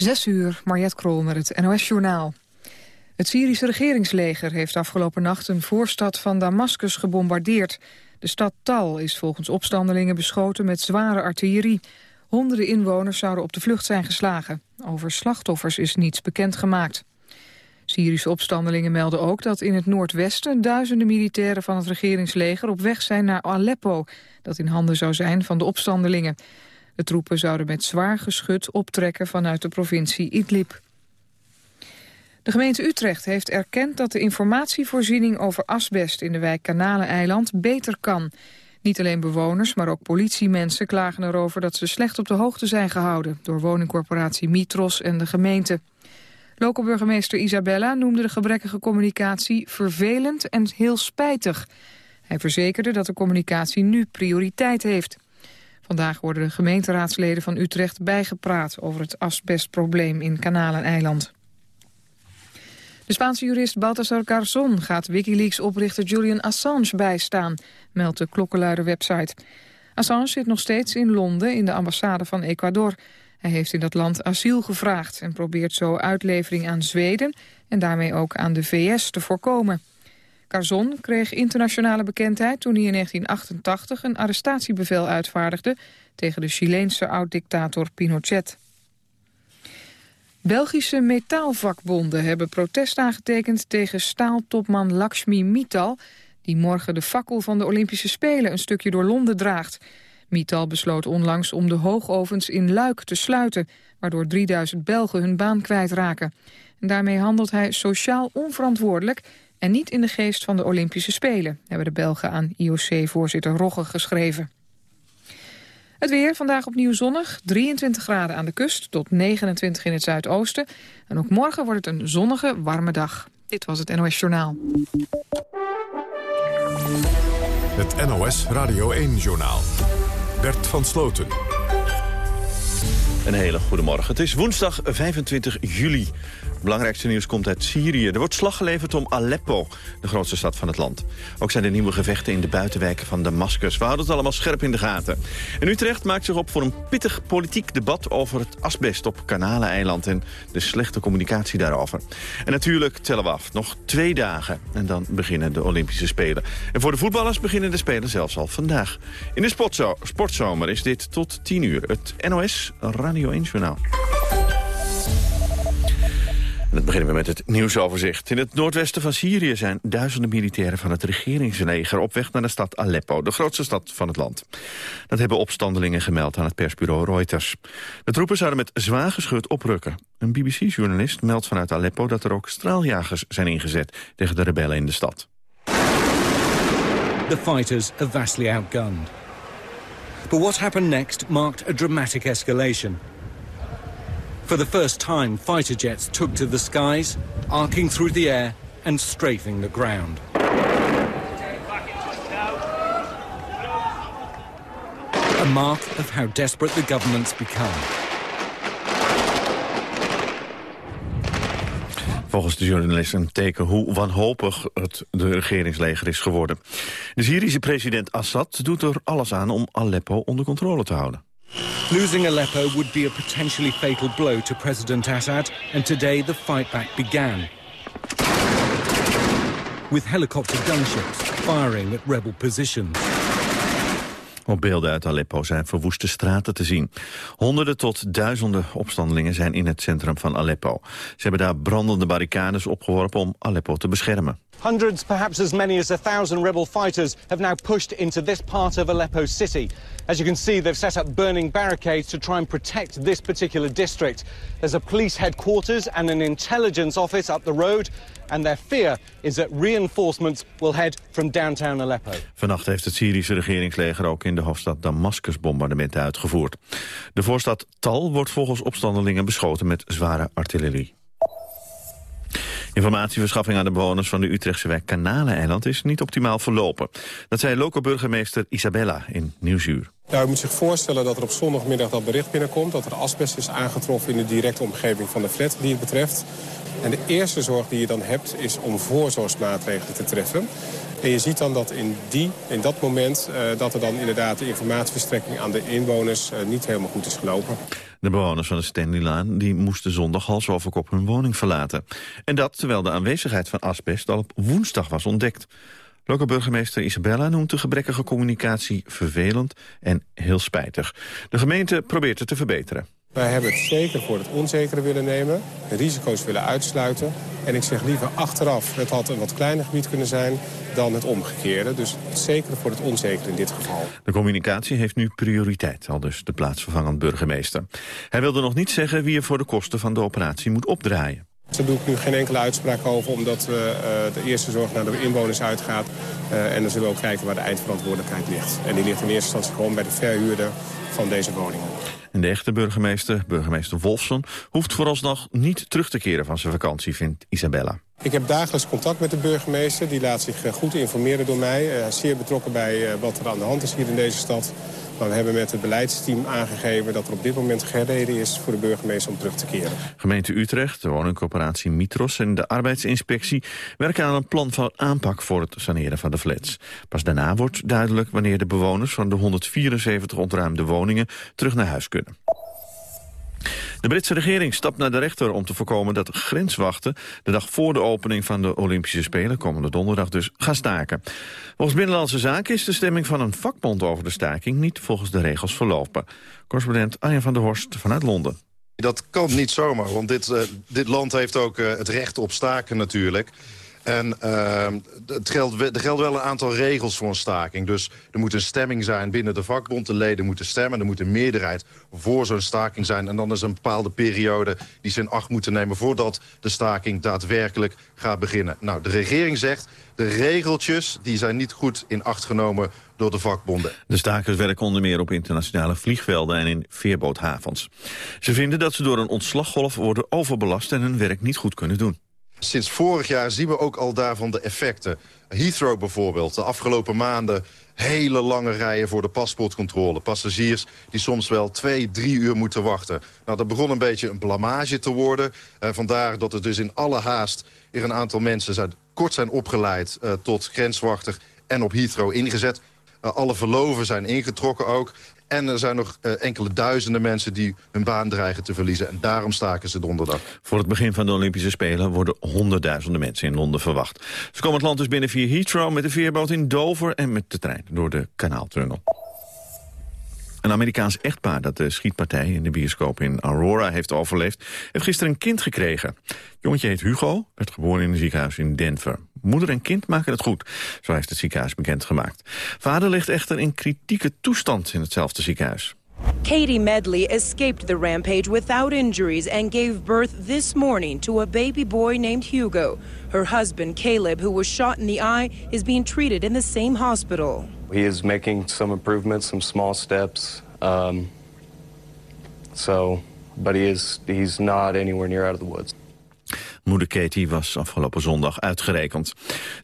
Zes uur, Mariette Krol met het NOS-journaal. Het Syrische regeringsleger heeft afgelopen nacht een voorstad van Damascus gebombardeerd. De stad Tal is volgens opstandelingen beschoten met zware artillerie. Honderden inwoners zouden op de vlucht zijn geslagen. Over slachtoffers is niets bekendgemaakt. Syrische opstandelingen melden ook dat in het noordwesten duizenden militairen van het regeringsleger op weg zijn naar Aleppo, dat in handen zou zijn van de opstandelingen. De troepen zouden met zwaar geschut optrekken vanuit de provincie Idlib. De gemeente Utrecht heeft erkend dat de informatievoorziening over asbest in de wijk Kanaleneiland beter kan. Niet alleen bewoners, maar ook politiemensen klagen erover dat ze slecht op de hoogte zijn gehouden door woningcorporatie Mitros en de gemeente. Lokalburgemeester Isabella noemde de gebrekkige communicatie vervelend en heel spijtig. Hij verzekerde dat de communicatie nu prioriteit heeft. Vandaag worden de gemeenteraadsleden van Utrecht bijgepraat over het asbestprobleem in Kanaleneiland. De Spaanse jurist Baltasar Garzón gaat Wikileaks-oprichter Julian Assange bijstaan, meldt de klokkenluider-website. Assange zit nog steeds in Londen in de ambassade van Ecuador. Hij heeft in dat land asiel gevraagd en probeert zo uitlevering aan Zweden en daarmee ook aan de VS te voorkomen. Carzon kreeg internationale bekendheid toen hij in 1988 een arrestatiebevel uitvaardigde tegen de Chileense oud-dictator Pinochet. Belgische metaalvakbonden hebben protest aangetekend tegen staaltopman Lakshmi Mittal, die morgen de fakkel van de Olympische Spelen een stukje door Londen draagt. Mittal besloot onlangs om de hoogovens in Luik te sluiten, waardoor 3000 Belgen hun baan kwijtraken. En daarmee handelt hij sociaal onverantwoordelijk en niet in de geest van de Olympische Spelen, hebben de Belgen aan IOC-voorzitter Rogge geschreven. Het weer, vandaag opnieuw zonnig, 23 graden aan de kust tot 29 in het zuidoosten. En ook morgen wordt het een zonnige, warme dag. Dit was het NOS Journaal. Het NOS Radio 1-journaal. Bert van Sloten. Een hele goede morgen. Het is woensdag 25 juli belangrijkste nieuws komt uit Syrië. Er wordt slag geleverd om Aleppo, de grootste stad van het land. Ook zijn er nieuwe gevechten in de buitenwijken van Damascus. We houden het allemaal scherp in de gaten. En Utrecht maakt zich op voor een pittig politiek debat... over het asbest op Kanaleneiland en de slechte communicatie daarover. En natuurlijk tellen we af. Nog twee dagen en dan beginnen de Olympische Spelen. En voor de voetballers beginnen de Spelen zelfs al vandaag. In de sportzomer is dit tot 10 uur. Het NOS Radio 1 Journaal. En dat beginnen we met het nieuwsoverzicht. In het noordwesten van Syrië zijn duizenden militairen van het regeringsleger op weg naar de stad Aleppo, de grootste stad van het land. Dat hebben opstandelingen gemeld aan het persbureau Reuters. De troepen zouden met zwaar geschut oprukken. Een BBC-journalist meldt vanuit Aleppo dat er ook straaljagers zijn ingezet tegen de rebellen in de stad. The fighters are vastly outgunned. But what happened next marked a dramatic escalation. For the first time, fighter jets took to the skies, arcing through the air and strafing the ground. A mark of how desperate the government's become. Volgens de journalist een teken hoe wanhopig het de regeringsleger is geworden. De Syrische president Assad doet er alles aan om Aleppo onder controle te houden. Losing Aleppo would be a potentially fatal blow to President Assad, and today the fight back began. With helicopter gunships firing at rebel positions. Op beelden uit Aleppo zijn verwoeste straten te zien. Honderden tot duizenden opstandelingen zijn in het centrum van Aleppo. Ze hebben daar brandende barricades opgeworpen om Aleppo te beschermen. Hundreds, perhaps as many as a thousand rebel fighters have now pushed into this part of Aleppo city. As you can see, they've set up burning barricades to try and protect this particular district. There's a police headquarters and an intelligence office up the road. And their fear is that reinforcements will head from downtown Aleppo. Vannacht heeft het Syrische regeringsleger ook in de hoofdstad Damascus bombardementen uitgevoerd. De voorstad Tal wordt volgens opstandelingen beschoten met zware artillerie. Informatieverschaffing aan de bewoners van de Utrechtse wijk Kanaleneiland is niet optimaal verlopen. Dat zei lokale burgemeester Isabella in Nieuwsuur. Nou, u moet zich voorstellen dat er op zondagmiddag dat bericht binnenkomt... dat er asbest is aangetroffen in de directe omgeving van de flat die het betreft. En de eerste zorg die je dan hebt is om voorzorgsmaatregelen te treffen. En je ziet dan dat in, die, in dat moment uh, dat er dan inderdaad de informatieverstrekking aan de inwoners uh, niet helemaal goed is gelopen. De bewoners van de Stanleylaan die moesten zondag hals over kop hun woning verlaten. En dat terwijl de aanwezigheid van asbest al op woensdag was ontdekt. Lokale burgemeester Isabella noemt de gebrekkige communicatie vervelend en heel spijtig. De gemeente probeert het te verbeteren. Wij hebben het zeker voor het onzekere willen nemen, risico's willen uitsluiten. En ik zeg liever achteraf, het had een wat kleiner gebied kunnen zijn dan het omgekeerde. Dus het zekere voor het onzekere in dit geval. De communicatie heeft nu prioriteit, al dus de plaatsvervangend burgemeester. Hij wilde nog niet zeggen wie er voor de kosten van de operatie moet opdraaien. Daar doe ik nu geen enkele uitspraak over, omdat uh, de eerste zorg naar de inwoners uitgaat. Uh, en dan zullen we ook kijken waar de eindverantwoordelijkheid ligt. En die ligt in eerste instantie gewoon bij de verhuurder van deze woningen. En de echte burgemeester, burgemeester Wolfson, hoeft vooralsnog niet terug te keren van zijn vakantie, vindt Isabella. Ik heb dagelijks contact met de burgemeester. Die laat zich eh, goed informeren door mij. Zeer betrokken bij wat er aan de hand is hier in deze stad. Maar we hebben met het beleidsteam aangegeven dat er op dit moment geen reden is voor de burgemeester om terug te keren. Gemeente Utrecht, de woningcorporatie Mitros en de arbeidsinspectie werken aan een plan van aanpak voor het saneren van de flats. Pas daarna wordt duidelijk wanneer de bewoners van de 174 ontruimde woningen terug naar huis kunnen. De Britse regering stapt naar de rechter om te voorkomen dat grenswachten de dag voor de opening van de Olympische Spelen, komende donderdag dus, gaan staken. Volgens Binnenlandse Zaken is de stemming van een vakbond over de staking niet volgens de regels verlopen. Correspondent Arjen van der Horst vanuit Londen. Dat kan niet zomaar, want dit, uh, dit land heeft ook uh, het recht op staken natuurlijk. En uh, het geldt, er gelden wel een aantal regels voor een staking. Dus er moet een stemming zijn binnen de vakbond. De leden moeten stemmen. Er moet een meerderheid voor zo'n staking zijn. En dan is een bepaalde periode die ze in acht moeten nemen... voordat de staking daadwerkelijk gaat beginnen. Nou, de regering zegt... de regeltjes die zijn niet goed in acht genomen door de vakbonden. De stakers werken onder meer op internationale vliegvelden en in veerboothavens. Ze vinden dat ze door een ontslaggolf worden overbelast en hun werk niet goed kunnen doen. Sinds vorig jaar zien we ook al daarvan de effecten. Heathrow bijvoorbeeld, de afgelopen maanden hele lange rijen voor de paspoortcontrole. Passagiers die soms wel twee, drie uur moeten wachten. Nou, dat begon een beetje een blamage te worden. Uh, vandaar dat er dus in alle haast een aantal mensen zijn, kort zijn opgeleid... Uh, tot grenswachter en op Heathrow ingezet. Uh, alle verloven zijn ingetrokken ook. En er zijn nog uh, enkele duizenden mensen die hun baan dreigen te verliezen. En daarom staken ze donderdag. Voor het begin van de Olympische Spelen worden honderdduizenden mensen in Londen verwacht. Ze komen het land dus binnen via Heathrow met de veerboot in Dover en met de trein door de kanaaltunnel. Een Amerikaans echtpaar dat de schietpartij in de bioscoop in Aurora heeft overleefd... heeft gisteren een kind gekregen. Het jongetje heet Hugo, werd geboren in een ziekenhuis in Denver. Moeder en kind maken het goed, zo heeft het ziekenhuis bekendgemaakt. Vader ligt echter in kritieke toestand in hetzelfde ziekenhuis. Katie Medley escaped the rampage without injuries and gave birth this morning to a baby boy named Hugo. Her husband, Caleb, who was shot in the eye, is being treated in the same hospital. He is making some improvements, some small steps. Um, so, but he is he's not anywhere near out of the woods. Moeder Katie was afgelopen zondag uitgerekend.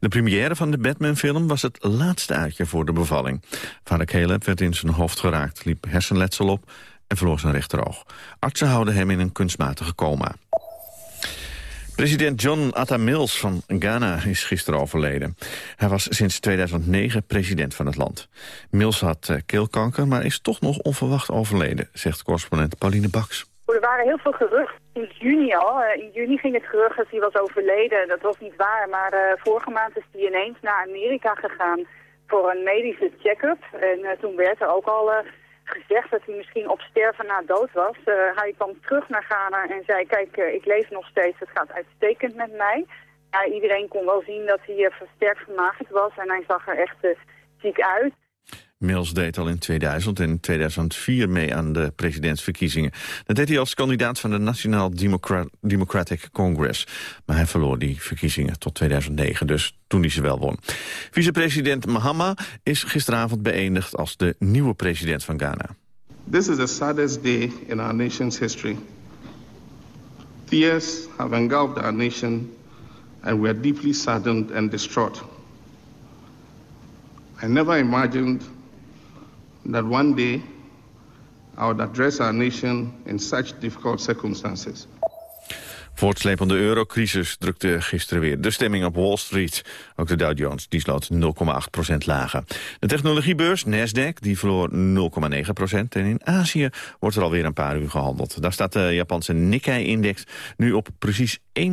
De première van de Batman-film was het laatste uitje voor de bevalling. Vader Caleb werd in zijn hoofd geraakt, liep hersenletsel op en verloor zijn rechteroog. Artsen houden hem in een kunstmatige coma. President John Atta Mills van Ghana is gisteren overleden. Hij was sinds 2009 president van het land. Mills had uh, keelkanker, maar is toch nog onverwacht overleden, zegt correspondent Pauline Baks. Er waren heel veel geruchten in juni al. Uh, in juni ging het gerucht dat hij was overleden. Dat was niet waar, maar uh, vorige maand is hij ineens naar Amerika gegaan voor een medische check-up. En toen werd er ook al gezegd dat hij misschien op sterven na dood was. Uh, hij kwam terug naar Ghana en zei, kijk, uh, ik leef nog steeds, het gaat uitstekend met mij. Ja, iedereen kon wel zien dat hij uh, versterkt vermagerd was en hij zag er echt ziek uit. Mills deed al in 2000 en 2004 mee aan de presidentsverkiezingen. Dat deed hij als kandidaat van de National Democratic Congress. Maar hij verloor die verkiezingen tot 2009, dus toen hij ze wel won. Vicepresident Mahama is gisteravond beëindigd als de nieuwe president van Ghana. This is the saddest day in our nation's history. Tears have engulfed our nation and we are deeply saddened and distraught. I never imagined that one day I would address our nation in such difficult circumstances. Voortslepende eurocrisis drukte gisteren weer de stemming op Wall Street. Ook de Dow Jones die sloot 0,8% lager. De technologiebeurs Nasdaq die verloor 0,9% En in Azië wordt er alweer een paar uur gehandeld. Daar staat de Japanse Nikkei-index nu op precies 1%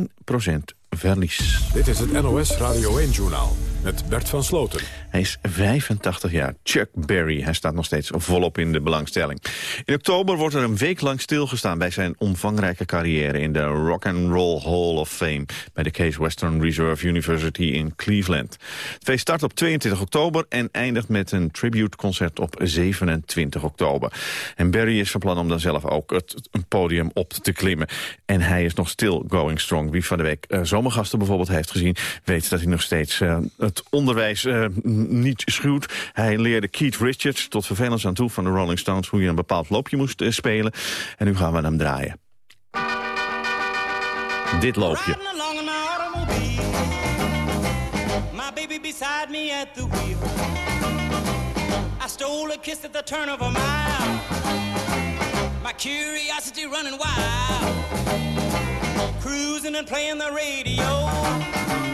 verlies. Dit is het NOS Radio 1-journaal met Bert van Sloten. Hij is 85 jaar, Chuck Berry. Hij staat nog steeds volop in de belangstelling. In oktober wordt er een week lang stilgestaan... bij zijn omvangrijke carrière in de Rock and Roll Hall of Fame... bij de Case Western Reserve University in Cleveland. Het feest start op 22 oktober en eindigt met een tributeconcert op 27 oktober. En Berry is van plan om dan zelf ook het, podium op te klimmen. En hij is nog still going strong. Wie van de week uh, zomergasten bijvoorbeeld heeft gezien... weet dat hij nog steeds uh, het onderwijs uh, niet schuwt. Hij leerde Keith Richards tot vervelens aan toe van de Rolling Stones... hoe je een bepaald loopje moest uh, spelen. En nu gaan we hem draaien. Dit loopje. I stole a kiss at the turn of a mile. My curiosity running wild. Cruising and playing the radio.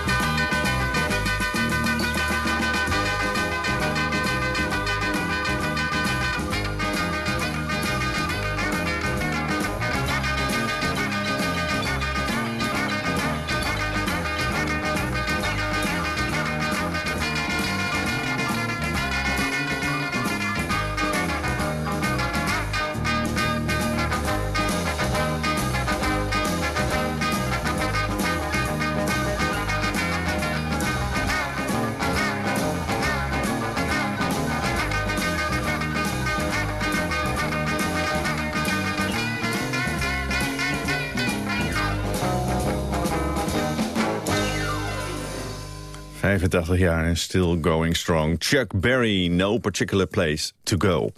...85 jaar en still going strong. Chuck Berry, no particular place to go.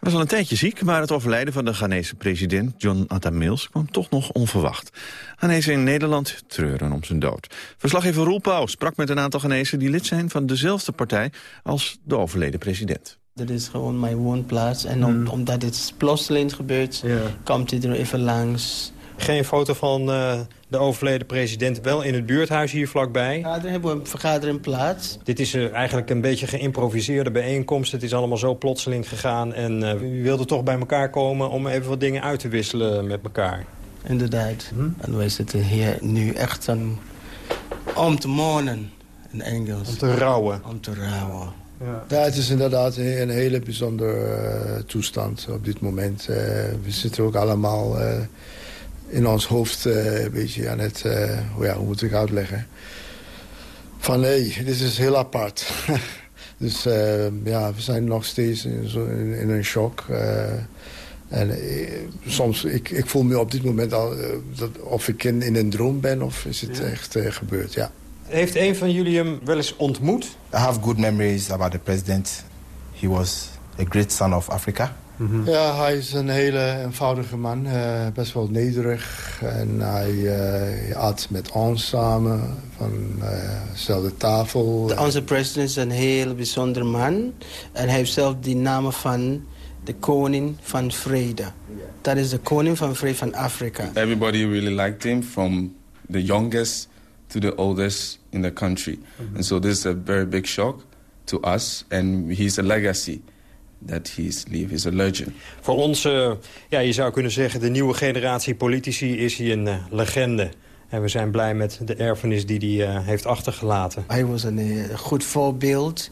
Hij was al een tijdje ziek, maar het overlijden van de Ghanese president John Atta Mills kwam toch nog onverwacht. Ghanese in Nederland treuren om zijn dood. Verslaggever Roel Pauw sprak met een aantal Ghanese die lid zijn van dezelfde partij als de overleden president. Dit is gewoon mijn woonplaats en om, hmm. omdat het plotseling gebeurt, ja. komt hij er even langs. Geen foto van uh, de overleden president, wel in het buurthuis hier vlakbij. Ja, daar hebben we een vergadering plaats. Dit is uh, eigenlijk een beetje geïmproviseerde bijeenkomst. Het is allemaal zo plotseling gegaan en uh, u wilde toch bij elkaar komen om even wat dingen uit te wisselen met elkaar. Inderdaad. Hm? En wij zitten hier nu echt een, om te mournen in Engels. Om te rouwen. Om te rouwen. Ja. ja, het is inderdaad een, een hele bijzondere uh, toestand op dit moment. Uh, we zitten ook allemaal uh, in ons hoofd een beetje aan het... hoe, ja, hoe moet ik uitleggen? Van nee, dit is heel apart. dus ja, we zijn nog steeds in, in, in een shock. En soms, ik, ik voel me op dit moment al dat of ik in, in een droom ben of is het ja. echt gebeurd, ja. Heeft een van jullie hem wel eens ontmoet? I have good memories about the president. He was a great son of Africa. Mhm. Ja, hij is een hele eenvoudige man. Uh, best wel nederig. En hij uh, at met ons samen van uh, dezelfde tafel. De, onze president is een heel bijzonder man. En hij heeft zelf die naam van de koning van vrede. Dat is de koning van vrede van Afrika. Everybody really liked him from the youngest to the oldest in the country. Mm -hmm. And so this is a very big shock to us. And he's a legacy that he's leave is a legend. Voor ons, uh, ja, je zou kunnen zeggen, de nieuwe generatie politici is hij een uh, legende. En we zijn blij met de erfenis die hij uh, heeft achtergelaten. Hij was een goed voorbeeld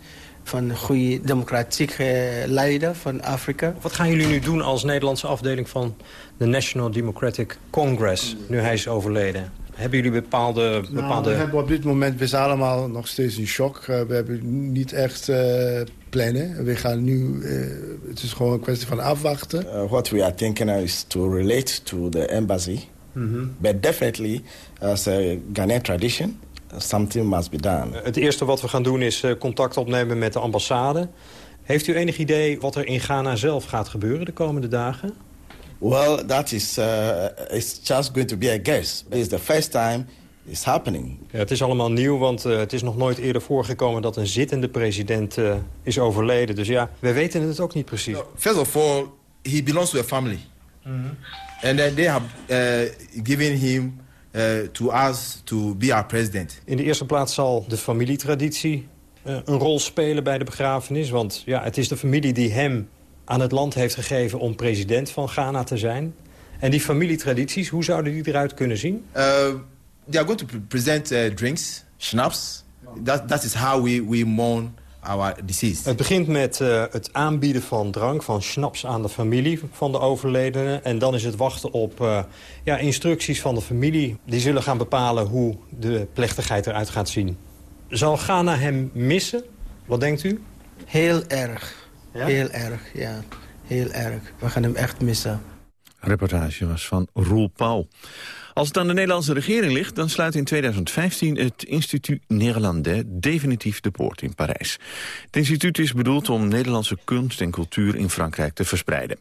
van een goede democratieke leider van Afrika. Wat gaan jullie nu doen als Nederlandse afdeling van de National Democratic Congress, nu hij is overleden? Hebben jullie bepaalde... bepaalde... Nou, we hebben op dit moment, we zijn allemaal nog steeds in shock. we hebben niet echt plannen. We gaan nu, uh, het is gewoon een kwestie van afwachten. Uh, what we are thinking is to relate to the embassy. Mm -hmm. But definitely, as a Ghanaian tradition, something must be done. Het eerste wat we gaan doen is contact opnemen met de ambassade. Heeft u enig idee wat er in Ghana zelf gaat gebeuren de komende dagen? Well, that is uh, it's just going to be a guess. It's the first time is happening. Ja, het is allemaal nieuw, want uh, het is nog nooit eerder voorgekomen... dat een zittende president uh, is overleden. Dus ja, we weten het ook niet precies. No, first of all, he belongs to a family. Mm -hmm. And then they have uh, given him to us to be our president. In de eerste plaats zal de familietraditie een rol spelen bij de begrafenis. Want ja, het is de familie die hem aan het land heeft gegeven... om president van Ghana te zijn. En die familietradities, hoe zouden die eruit kunnen zien? they are going to present uh, drinks, schnapps. That, that is how we, we mourn our deceased. Het begint met uh, het aanbieden van drank, van schnaps aan de familie van de overledene. En dan is het wachten op uh, ja, instructies van de familie. Die zullen gaan bepalen hoe de plechtigheid eruit gaat zien. Zal Ghana hem missen? Wat denkt u? Heel erg. Ja? Heel erg, ja. Heel erg. We gaan hem echt missen. Reportage was van Roel Pauw. Als het aan de Nederlandse regering ligt, dan sluit in 2015 het Instituut Néerlandais definitief de poort in Parijs. Het instituut is bedoeld om Nederlandse kunst en cultuur in Frankrijk te verspreiden.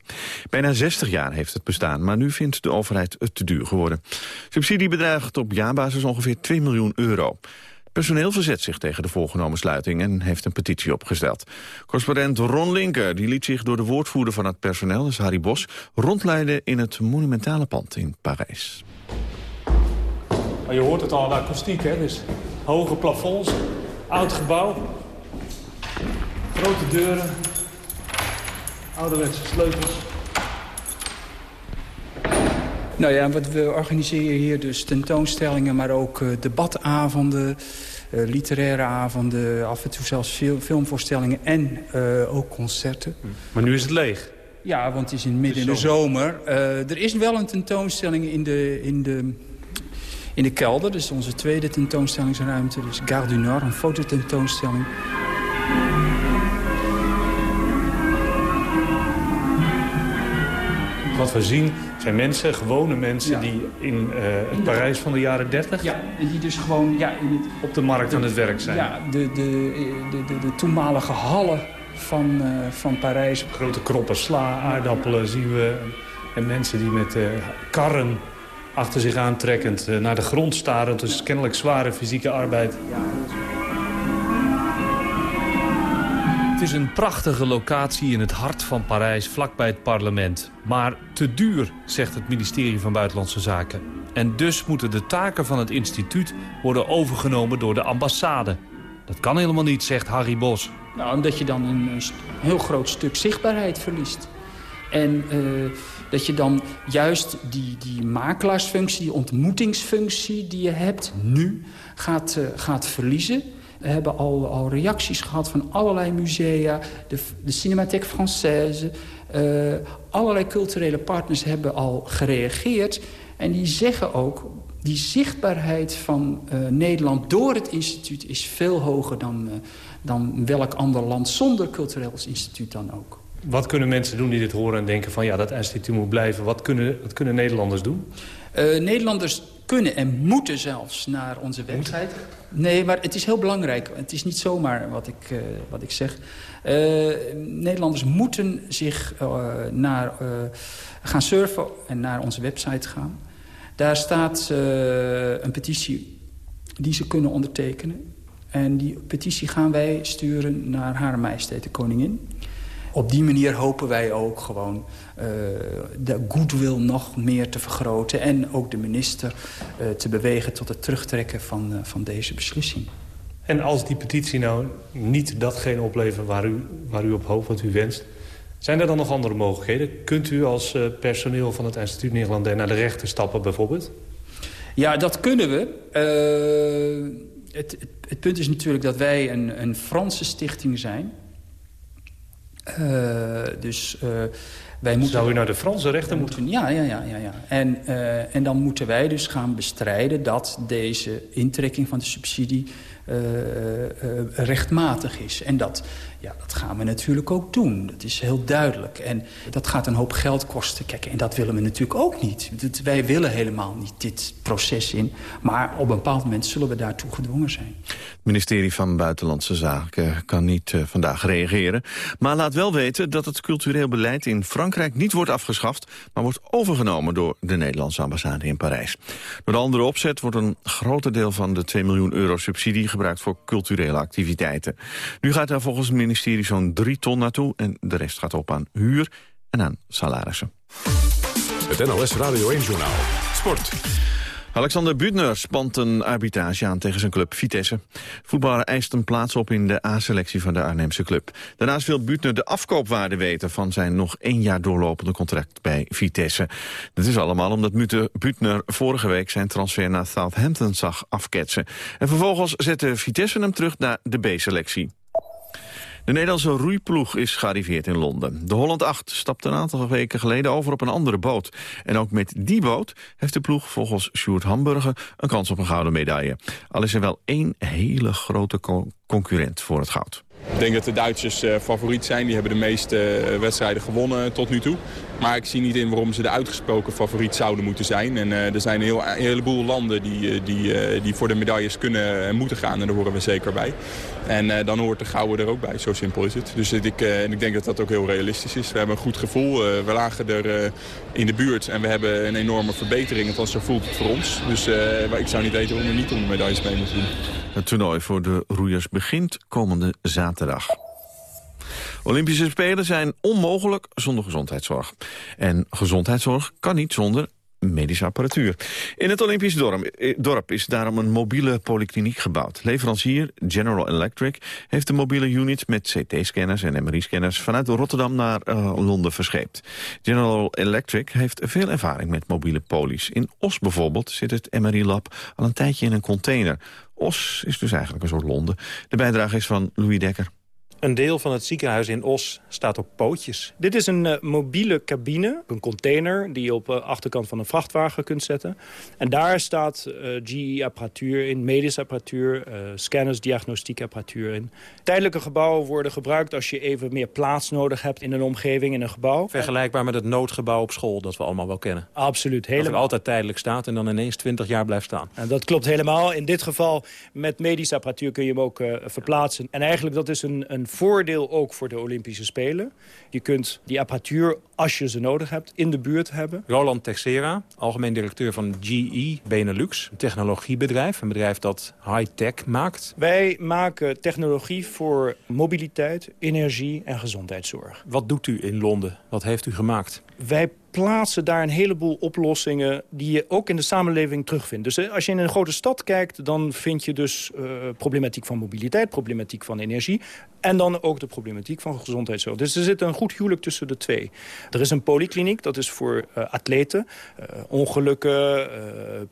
Bijna 60 jaar heeft het bestaan, maar nu vindt de overheid het te duur geworden. Subsidie bedraagt op jaarbasis ongeveer 2 miljoen euro. Personeel verzet zich tegen de voorgenomen sluiting en heeft een petitie opgesteld. Correspondent Ron Linker die liet zich door de woordvoerder van het personeel, dus Harry Bos, rondleiden in het monumentale pand in Parijs. Je hoort het al aan de akoestiek, hè? Dus hoge plafonds, oud gebouw, grote deuren, ouderwetse sleutels. Nou ja, wat we organiseren hier dus tentoonstellingen, maar ook uh, debatavonden, uh, literaire avonden, af en toe zelfs filmvoorstellingen en uh, ook concerten. Maar nu is het leeg? Ja, want het is in midden in de zomer. er is wel een tentoonstelling in de, in de in de kelder. Dus onze tweede tentoonstellingsruimte. Dus Gare du Nord, een fototentoonstelling. Wat we zien zijn mensen, gewone mensen... die in uh, het Parijs van de jaren 30... Ja, die dus gewoon ja, in het, op de markt aan het werk zijn. Ja, de, de, de, de, de toenmalige hallen van, uh, van Parijs. Grote kroppen sla, aardappelen zien we. En mensen die met uh, karren achter zich aantrekkend, eh, naar de grond starend. Dus kennelijk zware fysieke arbeid. Het is een prachtige locatie in het hart van Parijs, vlakbij het parlement. Maar te duur, zegt het ministerie van Buitenlandse Zaken. En dus moeten de taken van het instituut worden overgenomen door de ambassade. Dat kan helemaal niet, zegt Harry Bos. Nou, omdat je dan een, heel groot stuk zichtbaarheid verliest. En... Uh, dat je dan juist die, die makelaarsfunctie, die ontmoetingsfunctie die je hebt nu, gaat, uh, gaat verliezen. We hebben al, al reacties gehad van allerlei musea, de, de Cinémathèque Française. Uh, allerlei culturele partners hebben al gereageerd. En die zeggen ook, die zichtbaarheid van uh, Nederland door het instituut is veel hoger dan, uh, dan welk ander land zonder cultureel instituut dan ook. Wat kunnen mensen doen die dit horen en denken van... ja, dat instituut moet blijven. Wat kunnen, wat kunnen Nederlanders doen? Uh, Nederlanders kunnen en moeten zelfs naar onze website. Nee, maar het is heel belangrijk. Het is niet zomaar wat ik, uh, wat ik zeg. Uh, Nederlanders moeten zich naar, gaan surfen en naar onze website gaan. Daar staat een petitie die ze kunnen ondertekenen. En die petitie gaan wij sturen naar Hare Majesteit de Koningin. Op die manier hopen wij ook gewoon uh, de goodwill nog meer te vergroten... en ook de minister uh, te bewegen tot het terugtrekken van, uh, van deze beslissing. En als die petitie nou niet datgene oplevert waar u, waar u op hoopt, wat u wenst... zijn er dan nog andere mogelijkheden? Kunt u als personeel van het Instituut Nederland naar de rechter stappen bijvoorbeeld? Ja, dat kunnen we. Het, het, het, punt is natuurlijk dat wij een, een Franse stichting zijn... Uh, dus uh, wij moeten... Zou u naar de Franse rechter moeten? Ja, ja, ja. ja, ja. En, en dan moeten wij dus gaan bestrijden dat deze intrekking van de subsidie rechtmatig is. En dat ja, dat gaan we natuurlijk ook doen. Dat is heel duidelijk. En dat gaat een hoop geld kosten. Kijk, en dat willen we natuurlijk ook niet. Wij willen helemaal niet dit proces in. Maar op een bepaald moment zullen we daartoe gedwongen zijn. Het ministerie van Buitenlandse Zaken kan niet vandaag reageren. Maar laat wel weten dat het cultureel beleid in Frankrijk niet wordt afgeschaft... maar wordt overgenomen door de Nederlandse ambassade in Parijs. Door de andere opzet wordt een groter deel van de 2 miljoen euro subsidie gebruikt voor culturele activiteiten. Nu gaat daar volgens het ministerie zo'n 3 ton naartoe... en de rest gaat op aan huur en aan salarissen. Het NLS Radio 1-journaal. Sport. Alexander Butner spant een arbitrage aan tegen zijn club Vitesse. Voetballer eist een plaats op in de A-selectie van de Arnhemse club. Daarnaast wil Butner de afkoopwaarde weten van zijn nog één jaar doorlopende contract bij Vitesse. Dat is allemaal omdat Butner vorige week zijn transfer naar Southampton zag afketsen. En vervolgens zette Vitesse hem terug naar de B-selectie. De Nederlandse roeiploeg is gearriveerd in Londen. De Holland 8 stapte een aantal weken geleden over op een andere boot. En ook met die boot heeft de ploeg volgens Sjoerd Hamburger een kans op een gouden medaille. Al is er wel één hele grote concurrent voor het goud. Ik denk dat de Duitsers uh, favoriet zijn. Die hebben de meeste uh, wedstrijden gewonnen tot nu toe. Maar ik zie niet in waarom ze de uitgesproken favoriet zouden moeten zijn. En uh, er zijn een, heel, een, heleboel landen die, die, die voor de medailles kunnen en moeten gaan. En daar horen we zeker bij. En dan hoort de gouden er ook bij. Zo simpel is het. Dus ik, en ik denk dat dat ook heel realistisch is. We hebben een goed gevoel. we lagen er in de buurt. En we hebben een enorme verbetering. Althans, zo voelt het voor ons. Dus ik zou niet weten waarom we niet om de medailles mee moeten doen. Het toernooi voor de roeiers begint komende zaterdag. Olympische Spelen zijn onmogelijk zonder gezondheidszorg. En gezondheidszorg kan niet zonder medische apparatuur. In het Olympisch dorp, eh, dorp, is daarom een mobiele polykliniek gebouwd. Leverancier General Electric heeft de mobiele units met CT-scanners en MRI-scanners vanuit Rotterdam naar uh, Londen verscheept. General Electric heeft veel ervaring met mobiele polies. In Os bijvoorbeeld zit het MRI-lab al een tijdje in een container. Os is dus eigenlijk een soort Londen. De bijdrage is van Louis Dekker. Een deel van het ziekenhuis in Os staat op pootjes. Dit is een uh, mobiele cabine, een container... die je op de uh, achterkant van een vrachtwagen kunt zetten. En daar staat uh, GE-apparatuur in, medische apparatuur... scanners, diagnostiekapparatuur in. Tijdelijke gebouwen worden gebruikt als je even meer plaats nodig hebt... in een omgeving, in een gebouw. Vergelijkbaar met het noodgebouw op school, dat we allemaal wel kennen. Absoluut. Helemaal. Dat altijd tijdelijk staat en dan ineens 20 jaar blijft staan. En dat klopt helemaal. In dit geval, met medische apparatuur kun je hem ook verplaatsen. En eigenlijk, dat is een, een voordeel ook voor de Olympische Spelen. Je kunt die apparatuur, als je ze nodig hebt, in de buurt hebben. Roland Texera, algemeen directeur van GE Benelux. Een technologiebedrijf, een bedrijf dat high-tech maakt. Wij maken technologie voor mobiliteit, energie en gezondheidszorg. Wat doet u in Londen? Wat heeft u gemaakt? Wij plaatsen daar een heleboel oplossingen die je ook in de samenleving terugvindt. Dus als je in een grote stad kijkt, dan vind je dus uh, problematiek van mobiliteit, problematiek van energie en dan ook de problematiek van gezondheidszorg. Dus er zit een goed huwelijk tussen de twee. Er is een polykliniek, dat is voor uh, atleten. Ongelukken,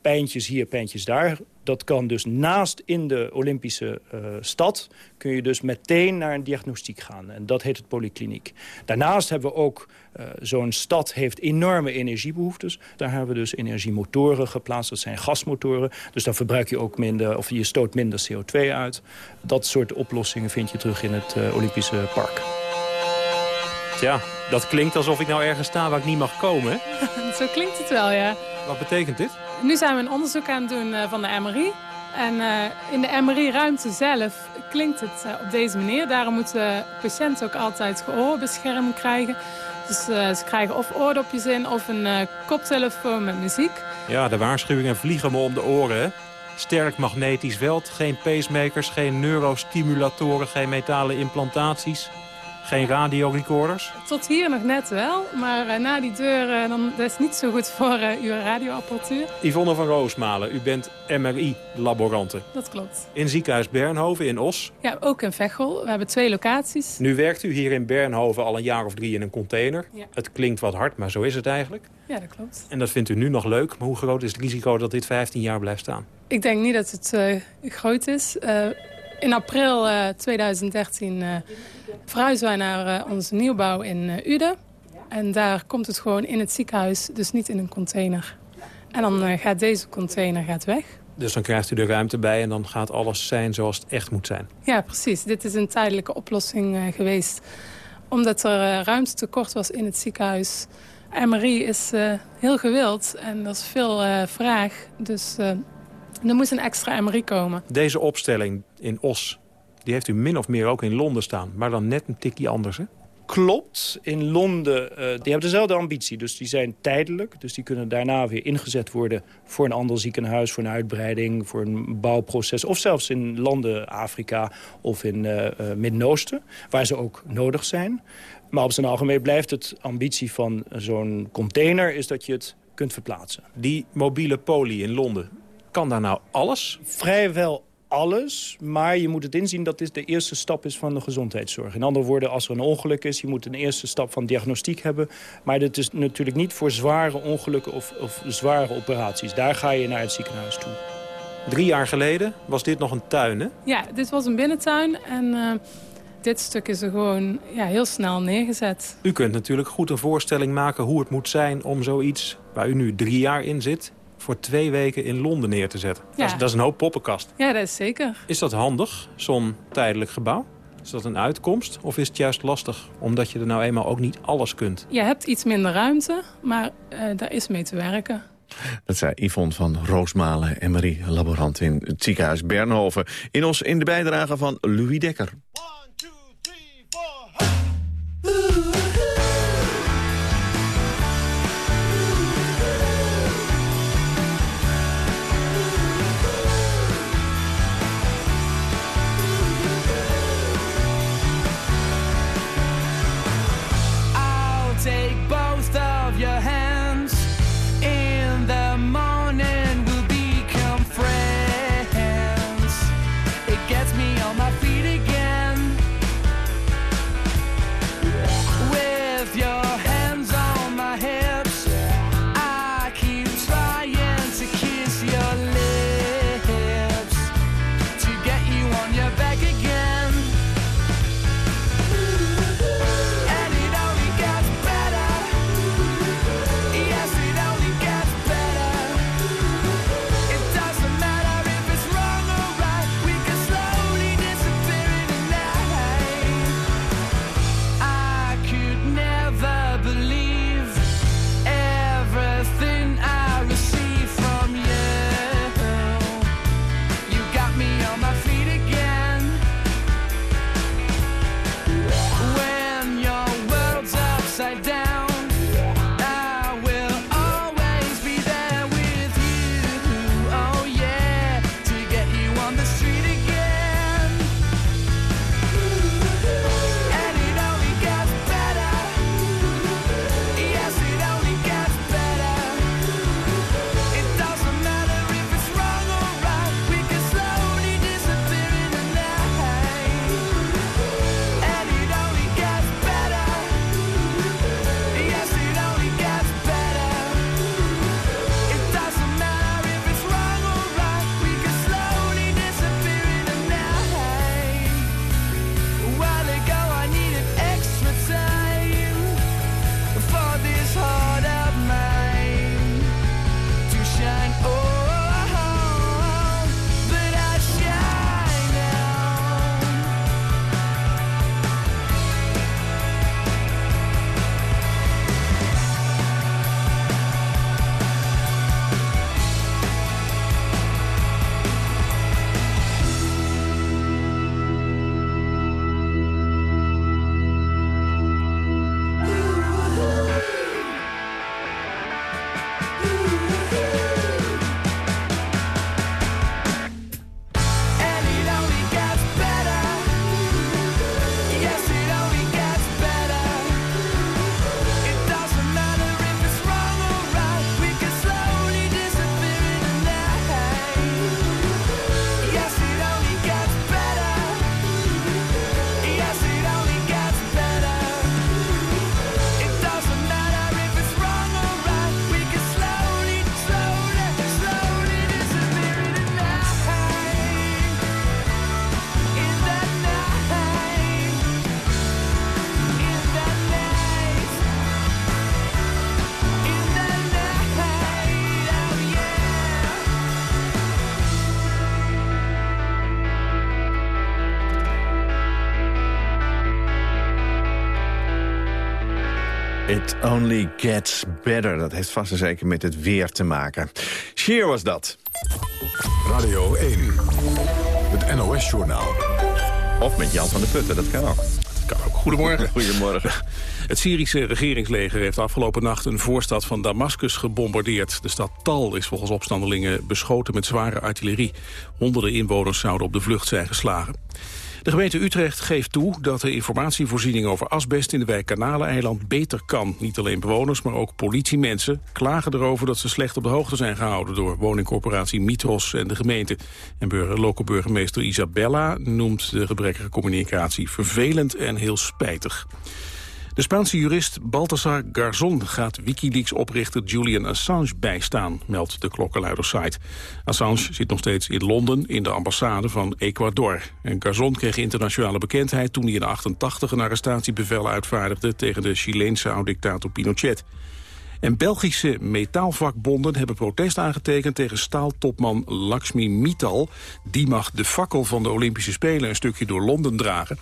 pijntjes hier, pijntjes daar dat kan dus naast in de Olympische uh, stad... kun je dus meteen naar een diagnostiek gaan. En dat heet het polykliniek. Daarnaast hebben we ook... Uh, zo'n stad heeft enorme energiebehoeftes. Daar hebben we dus energiemotoren geplaatst. Dat zijn gasmotoren. Dus dan verbruik je ook minder... of je stoot minder CO2 uit. Dat soort oplossingen vind je terug in het uh, Olympische park. Tja, dat klinkt alsof ik nou ergens sta waar ik niet mag komen. Zo klinkt het wel, ja. Wat betekent dit? Nu zijn we een onderzoek aan het doen uh, van de MRI. En uh, in de MRI-ruimte zelf klinkt het uh, op deze manier. Daarom moeten patiënten ook altijd gehoorbescherming krijgen. Dus ze krijgen of oordopjes in of een koptelefoon met muziek. Ja, de waarschuwingen vliegen me om de oren? Sterk magnetisch veld, geen pacemakers, geen neurostimulatoren, geen metalen implantaties. Geen radiorecorders? Tot hier nog net wel, maar uh, na die deur uh, dan, dat is niet zo goed voor uh, uw radioapparatuur. Yvonne van Roosmalen, u bent MRI-laborante. Dat klopt. In ziekenhuis Bernhoven in Os? Ja, ook in Veghel. We hebben twee locaties. Nu werkt u hier in Bernhoven al een jaar of drie in een container. Ja. Het klinkt wat hard, maar zo is het eigenlijk. Ja, dat klopt. En dat vindt u nu nog leuk, maar hoe groot is het risico dat dit 15 jaar blijft staan? Ik denk niet dat het groot is. in april 2013 verhuizen wij naar uh, onze nieuwbouw in uh, Uden. En daar komt het gewoon in het ziekenhuis, dus niet in een container. En dan uh, gaat deze container gaat weg. Dus dan krijgt u de ruimte bij en dan gaat alles zijn zoals het echt moet zijn? Ja, precies. Dit is een tijdelijke oplossing geweest. Omdat er ruimte tekort was in het ziekenhuis. MRI is heel gewild en er is veel vraag. Dus er moest een extra MRI komen. Deze opstelling in Os, die heeft u min of meer ook in Londen staan. Maar dan net een tikje anders, hè? Klopt. In Londen, uh, die hebben dezelfde ambitie. Dus die zijn tijdelijk. Dus die kunnen daarna weer ingezet worden voor een ander ziekenhuis... voor een uitbreiding, voor een bouwproces. Of zelfs in landen Afrika of in uh, Midden-Oosten. Waar ze ook nodig zijn. Maar op zijn algemeen blijft het ambitie van zo'n container... is dat je het kunt verplaatsen. Die mobiele poli in Londen, kan daar nou alles? Vrijwel alles, maar je moet het inzien dat dit de eerste stap is van de gezondheidszorg. In andere woorden, als er een ongeluk is, je moet een eerste stap van diagnostiek hebben. Maar dit is natuurlijk niet voor zware ongelukken of, of zware operaties. Daar ga je naar het ziekenhuis toe. Drie jaar geleden was dit nog een tuin, hè? Ja, dit was een binnentuin en... Uh dit stuk is er gewoon ja, heel snel neergezet. U kunt natuurlijk goed een voorstelling maken hoe het moet zijn om zoiets... waar u nu drie jaar in zit, voor twee weken in Londen neer te zetten. Ja. Dat, is, dat, is, een hoop poppenkast. Ja, dat is zeker. Is dat handig, zo'n tijdelijk gebouw? Is dat een uitkomst of is het juist lastig omdat je er nou eenmaal ook niet alles kunt? Je hebt iets minder ruimte, maar uh, daar is mee te werken. Dat zei Yvonne van Roosmalen, Emery, laborant in het ziekenhuis Bernhoven. In ons in de bijdrage van Louis Dekker. gets me on my It only gets better. Dat heeft vast en zeker met het weer te maken. Sheer was dat. Radio 1. Het NOS-journaal. Of met Jan van der Putten, dat kan ook. Kan ook. Goedemorgen. Goedemorgen. Het Syrische regeringsleger heeft afgelopen nacht een voorstad van Damascus gebombardeerd. De stad Tal is volgens opstandelingen beschoten met zware artillerie. Honderden inwoners zouden op de vlucht zijn geslagen. De gemeente Utrecht geeft toe dat de informatievoorziening over asbest in de wijk Kanaleneiland beter kan. Niet alleen bewoners, maar ook politiemensen klagen erover dat ze slecht op de hoogte zijn gehouden door woningcorporatie Mitros en de gemeente. En burger, burgemeester Isabella noemt de gebrekkige communicatie vervelend en heel spijtig. De Spaanse jurist Baltasar Garzon gaat Wikileaks-oprichter Julian Assange bijstaan, meldt de klokkenluidersite. Assange zit nog steeds in Londen in de ambassade van Ecuador. En Garzon kreeg internationale bekendheid toen hij in 88 een arrestatiebevel uitvaardigde tegen de Chileense oud-dictator Pinochet. En Belgische metaalvakbonden hebben protest aangetekend tegen staaltopman Lakshmi Mittal. Die mag de fakkel van de Olympische Spelen een stukje door Londen dragen.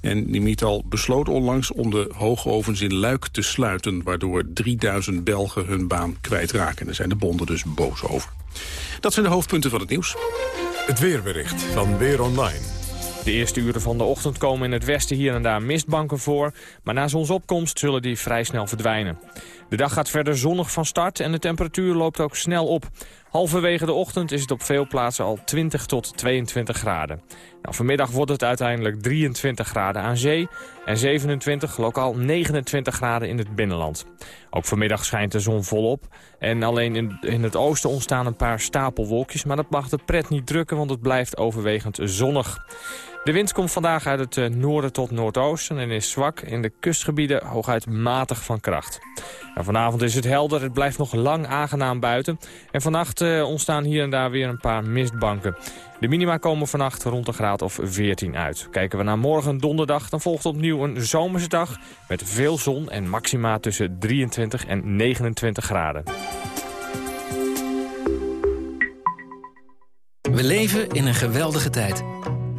En Nimital besloot onlangs om de hoogovens in Luik te sluiten... waardoor 3000 Belgen hun baan kwijtraken. Daar zijn de bonden dus boos over. Dat zijn de hoofdpunten van het nieuws. Het weerbericht van Weer Online. De eerste uren van de ochtend komen in het westen hier en daar mistbanken voor... maar na zonsopkomst zullen die vrij snel verdwijnen. De dag gaat verder zonnig van start en de temperatuur loopt ook snel op. Halverwege de ochtend is het op veel plaatsen al 20 tot 22 graden. Nou, vanmiddag wordt het uiteindelijk 23 graden aan zee... en 27, lokaal 29 graden in het binnenland. Ook vanmiddag schijnt de zon volop. En alleen in, in het oosten ontstaan een paar stapelwolkjes... maar dat mag de pret niet drukken, want het blijft overwegend zonnig. De wind komt vandaag uit het eh, noorden tot noordoosten en is zwak. In de kustgebieden hooguit matig van kracht. Vanavond is het helder, het blijft nog lang aangenaam buiten. En vannacht uh, ontstaan hier en daar weer een paar mistbanken. De minima komen vannacht rond een graad of 14 uit. Kijken we naar morgen donderdag, dan volgt opnieuw een zomerse dag... met veel zon en maxima tussen 23 en 29 graden. We leven in een geweldige tijd.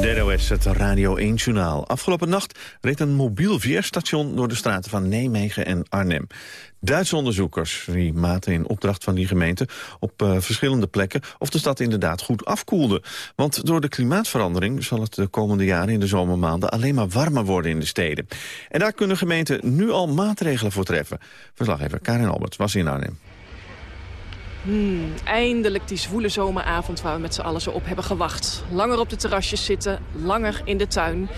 De NOS, het Radio 1-journaal. Afgelopen nacht reed een mobiel veerstation door de straten van Nijmegen en Arnhem. Duitse onderzoekers die maten in opdracht van die gemeente op uh, verschillende plekken of de stad inderdaad goed afkoelde. Want door de klimaatverandering zal het de komende jaren in de zomermaanden alleen maar warmer worden in de steden. En daar kunnen gemeenten nu al maatregelen voor treffen. Verslaggever Karin Albert was in Arnhem. Hmm, eindelijk die zwoele zomeravond waar we met z'n allen zo op hebben gewacht. Langer op de terrasjes zitten, langer in de tuin.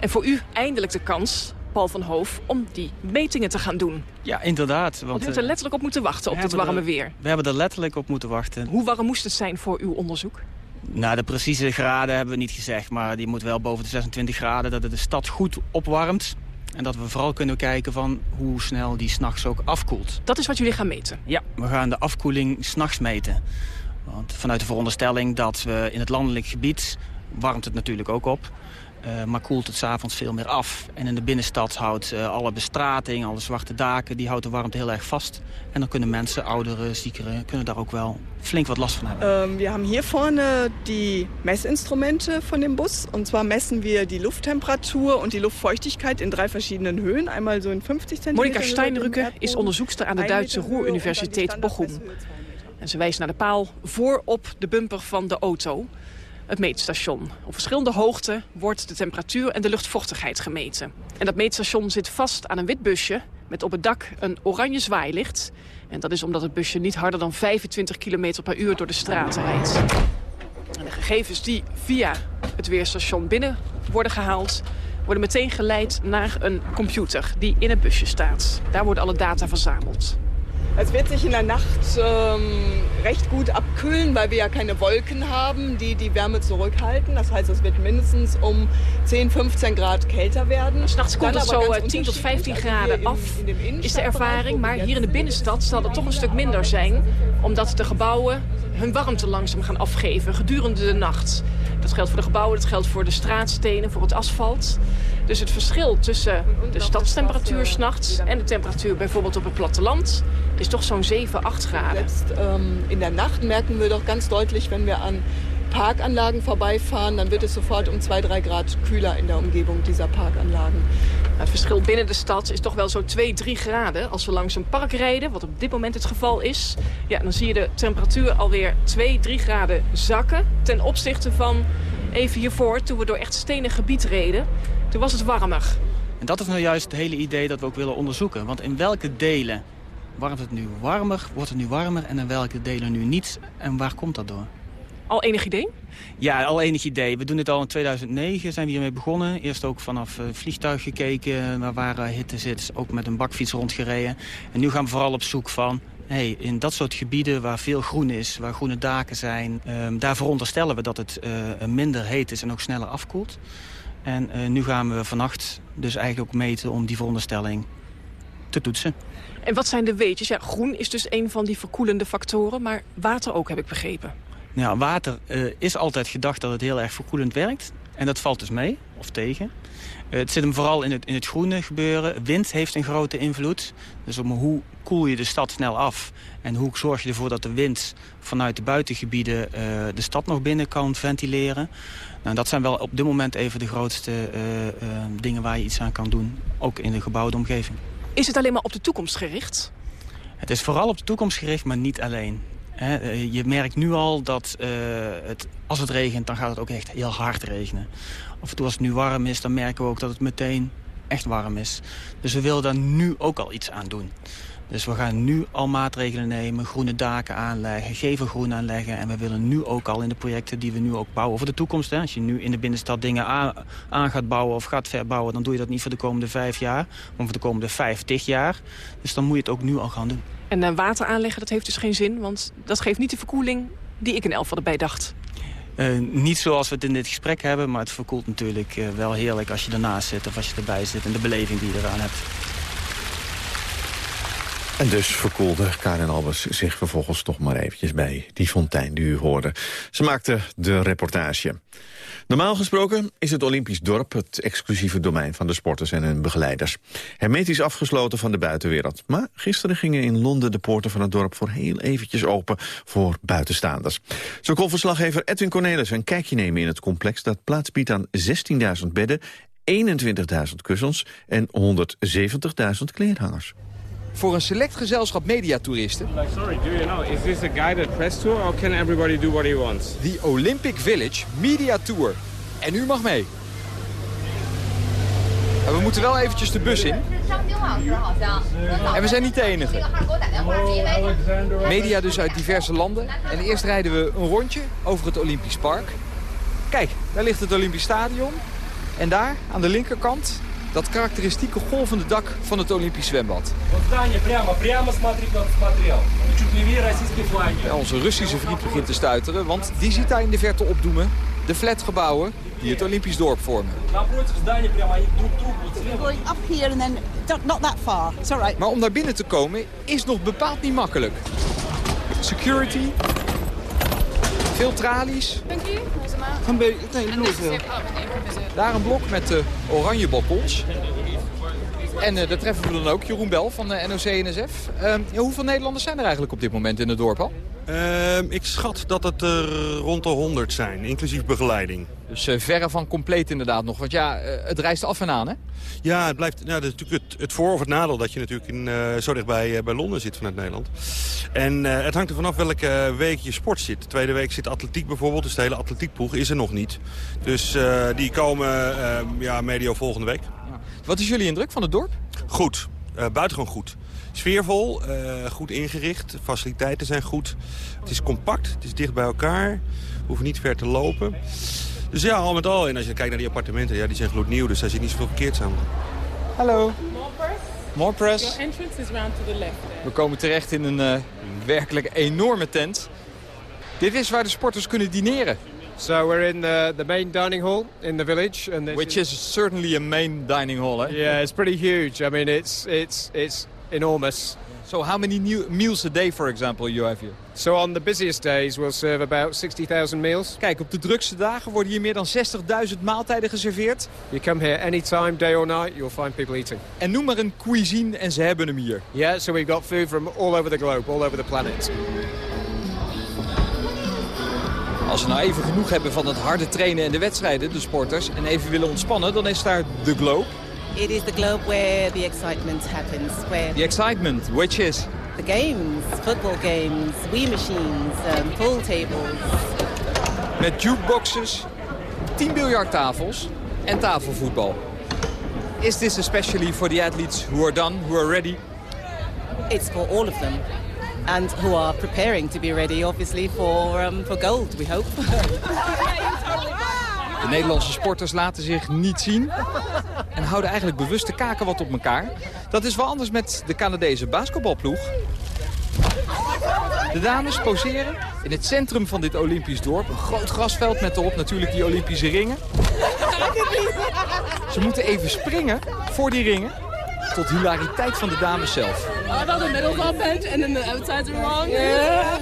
En voor u eindelijk de kans, Paul van Hoof, om die metingen te gaan doen. Ja, inderdaad. Want, want u er letterlijk op moeten wachten op het warme weer. We hebben er letterlijk op moeten wachten. Hoe warm moest het zijn voor uw onderzoek? Nou, de precieze graden hebben we niet gezegd, maar die moet wel boven de 26 graden, dat het de stad goed opwarmt. En dat we vooral kunnen kijken van hoe snel die s'nachts ook afkoelt. Dat is wat jullie gaan meten? Ja, we gaan de afkoeling s'nachts meten. Want vanuit de veronderstelling dat we in het landelijk gebied warmt het natuurlijk ook op. Uh, maar koelt het s'avonds veel meer af. En in de binnenstad houdt uh, alle bestrating, alle zwarte daken... die houdt de warmte heel erg vast. En dan kunnen mensen, ouderen, ziekeren... kunnen daar ook wel flink wat last van hebben. Um, wir haben hier vorne die Messinstrumente von dem Bus. Und zwar messen wir die Lufttemperatur und die Luftfeuchtigkeit in drei verschiedenen Höhen. Einmal so in 50 cm. Monika Steinrücke is onderzoekster aan de Duitse Ruhr-universiteit Bochum. En ze wijst naar de paal voor op de bumper van de auto het meetstation. Op verschillende hoogten wordt de temperatuur en de luchtvochtigheid gemeten. En dat meetstation zit vast aan een wit busje met op het dak een oranje zwaailicht. En dat is omdat het busje niet harder dan 25 km per uur door de straten rijdt. En de gegevens die via het weerstation binnen worden gehaald... worden meteen geleid naar een computer die in het busje staat. Daar worden alle data verzameld. Es wird sich in der Nacht ähm, recht gut abkühlen, weil wir ja keine Wolken haben, die die Wärme zurückhalten. Das heißt, es wird mindestens um 10, 15 Grad kälter werden. S'nachts komt het zo 10 tot 15 graden af, is de ervaring. Maar hier in de binnenstad zal het toch een stuk minder zijn. Omdat de gebouwen hun warmte langzaam gaan afgeven gedurende de nacht. Dat geldt voor de gebouwen, dat geldt voor de straatstenen, voor het asfalt. Dus het verschil tussen de stadstemperatuur s'nachts en de temperatuur bijvoorbeeld op het platteland is toch zo'n 7, 8 graden. Selbst ähm, in der Nacht merken wir doch ganz deutlich, wenn wir an Parkanlagen vorbeifahren, dann wird es sofort um 2, 3 Grad kühler in der Umgebung dieser Parkanlagen. Het verschil binnen de stad is toch wel zo 2, 3 graden. Als we langs een park rijden, wat op dit moment het geval is... Ja, dan zie je de temperatuur alweer 2, 3 graden zakken... ten opzichte van even hiervoor, toen we door echt stenen gebied reden. Toen was het warmer. En dat is nou juist het hele idee dat we ook willen onderzoeken. Want in welke delen warmt het nu warmer, wordt het nu warmer... en in welke delen nu niet en waar komt dat door? Al enig idee? Ja, al enig idee. We doen dit al in 2009, zijn we hiermee begonnen. Eerst ook vanaf uh, vliegtuig gekeken, waar waren hitte zit. Ook met een bakfiets rondgereden. En nu gaan we vooral op zoek van... Hey, in dat soort gebieden waar veel groen is, waar groene daken zijn... Um, daar veronderstellen we dat het uh, minder heet is en ook sneller afkoelt. En uh, nu gaan we vannacht dus eigenlijk ook meten om die veronderstelling te toetsen. En wat zijn de weetjes? Ja, groen is dus een van die verkoelende factoren, maar water ook, heb ik begrepen. Nou, water uh, is altijd gedacht dat het heel erg verkoelend werkt. En dat valt dus mee, of tegen. Uh, het zit hem vooral in het, in het groene gebeuren. Wind heeft een grote invloed. Dus om hoe koel je de stad snel af... en hoe zorg je ervoor dat de wind vanuit de buitengebieden... Uh, de stad nog binnen kan ventileren. Nou, dat zijn wel op dit moment even de grootste dingen waar je iets aan kan doen. Ook in de gebouwde omgeving. Is het alleen maar op de toekomst gericht? Het is vooral op de toekomst gericht, maar niet alleen. Je merkt nu al dat uh, het, als het regent, dan gaat het ook echt heel hard regenen. Af en toe als het nu warm is, dan merken we ook dat het meteen echt warm is. Dus we willen daar nu ook al iets aan doen. Dus we gaan nu al maatregelen nemen, groene daken aanleggen, gevelgroen aanleggen. En we willen nu ook al in de projecten die we nu ook bouwen voor de toekomst. Hè. Als je nu in de binnenstad dingen aan, aan, gaat bouwen of gaat verbouwen... dan doe je dat niet voor de komende vijf jaar, maar voor de komende vijftig jaar. Dus dan moet je het ook nu al gaan doen. En uh, water aanleggen, dat heeft dus geen zin, want dat geeft niet de verkoeling die ik in elk erbij dacht. Uh, niet zoals we het in dit gesprek hebben, maar het verkoelt natuurlijk uh, wel heerlijk als je ernaast zit of als je erbij zit en de beleving die je eraan hebt. En dus verkoelde Karin Albers zich vervolgens toch maar eventjes bij die fontein die u hoorde. Ze maakte de reportage. Normaal gesproken is het Olympisch dorp het exclusieve domein van de sporters en hun begeleiders. Hermetisch afgesloten van de buitenwereld. Maar gisteren gingen in Londen de poorten van het dorp voor heel eventjes open voor buitenstaanders. Zo kon verslaggever Edwin Cornelis een kijkje nemen in het complex dat plaats biedt aan 16.000 bedden, 21.000 kussens en 170.000 kleerhangers. Voor een select gezelschap mediatoeristen. Sorry, do you know, is this a guided press tour or can everybody do what he wants? The Olympic Village Media Tour. En u mag mee. En we moeten wel eventjes de bus in. En we zijn niet de enige. Media dus uit diverse landen. En eerst rijden we een rondje over het Olympisch Park. Kijk, daar ligt het Olympisch Stadion. En daar, aan de linkerkant, dat karakteristieke golvende dak van het Olympisch zwembad. Ja, onze Russische vriend begint te stuiteren, want die ziet daar in de verte opdoemen de flatgebouwen die het Olympisch dorp vormen. Maar om naar binnen te komen is nog bepaald niet makkelijk. Security, veel tralies. Daar een blok met uh, oranje balkons. En uh, daar treffen we dan ook Jeroen Bel van de NOC-NSF. Uh, ja, hoeveel Nederlanders zijn er eigenlijk op dit moment in het dorp al? Uh, ik schat dat het er rond de 100 zijn, inclusief begeleiding. Dus uh, verre van compleet inderdaad nog. Want ja, uh, het reist af en aan, hè? Ja, het blijft nou, dat is natuurlijk het, het voor- of het nadeel dat je natuurlijk in, zo dicht bij, bij Londen zit vanuit Nederland. En het hangt er vanaf welke week je sport zit. De tweede week zit atletiek bijvoorbeeld, dus de hele atletiekploeg is er nog niet. Dus die komen ja, medio volgende week. Ja. Wat is jullie indruk van het dorp? Goed, buitengewoon goed sfeervol, uh, goed ingericht. De faciliteiten zijn goed. Het is compact, het is dicht bij elkaar. Hoeven niet ver te lopen. Dus ja, al met al. En als je kijkt naar die appartementen, ja, die zijn gloednieuw. Dus daar zit niet zoveel verkeerd samen. Hallo. More Your press. entrance is round to the left. We komen terecht in een eh, werkelijk enorme tent. Dit is waar de sporters kunnen dineren. So we're in the, the main dining hall in the village. And this Which is certainly a main dining hall, eh? Yeah, it's pretty huge. I mean, it's, it's, it's enormous. So how many new meals a day, for example, you have here? So on the busiest days, we'll serve about 60,000 meals. Kijk, op de drukste dagen worden hier meer dan 60.000 maaltijden geserveerd. You come here anytime, day or night, you'll find people eating. En noem maar een cuisine en ze hebben hem hier. Yeah, so we've got food from all over the globe, all over the planet. Als ze nou even genoeg hebben van het harde trainen en de wedstrijden, de sporters, en even willen ontspannen, dan is daar de Globe. It is the globe where the excitement happens, where The excitement, which is... the games, football games, Wii machines, um, pool tables. Met jukeboxes, 10 biljarttafels en tafelvoetbal. Is this especially for the athletes who are done, who are ready? It's for all of them. And who are preparing to be ready, obviously, for, um, for gold, we hope. De Nederlandse sporters laten zich niet zien en houden eigenlijk bewust de kaken wat op elkaar. Dat is wel anders met de Canadese basketbalploeg. De dames poseren in het centrum van dit Olympisch dorp. Een groot grasveld met erop natuurlijk die Olympische ringen. Ze moeten even springen voor die ringen. Tot hilariteit van de dames zelf. I thought the middle's all bent and then the outsides are wrong. Yeah.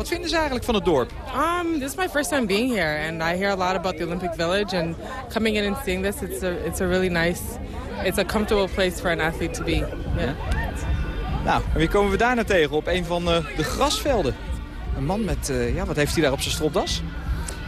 Wat vinden ze eigenlijk van het dorp? Um, this is my first time being here, and I hear a lot about the Olympic Village. And coming in and seeing this, it's a it's a really nice, it's a comfortable place for an athlete to be. Yeah. Nou, en wie komen we daarna tegen? Op een van eh, de grasvelden. Een man met, eh, ja, wat heeft hij daar op zijn stropdas?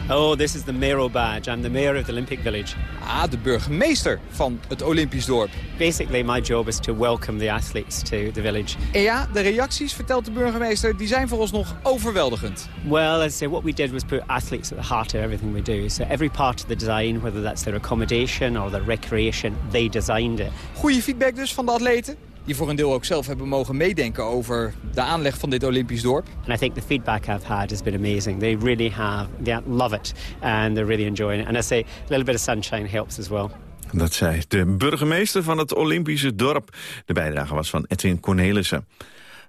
Oh, this is the Mayoral badge. I'm the mayor of the Olympic Village. Ah, de burgemeester van het Olympisch dorp. Basically, my job is to welcome the athletes to the village. En ja, de reacties, vertelt de burgemeester, die zijn voor ons nog overweldigend. Well, as I say, what we did was put athletes at the heart of everything we do. So every part of the design, whether that's their accommodation or their recreation, they designed it. Goede feedback dus van de atleten. Die voor een deel ook zelf hebben mogen meedenken over de aanleg van dit Olympisch dorp. And I think the feedback I've had has been amazing. They really have, they love it and they're really enjoying it. And I say, a little bit of sunshine helps as well. Dat zei de burgemeester van het Olympische dorp. De bijdrage was van Edwin Cornelissen.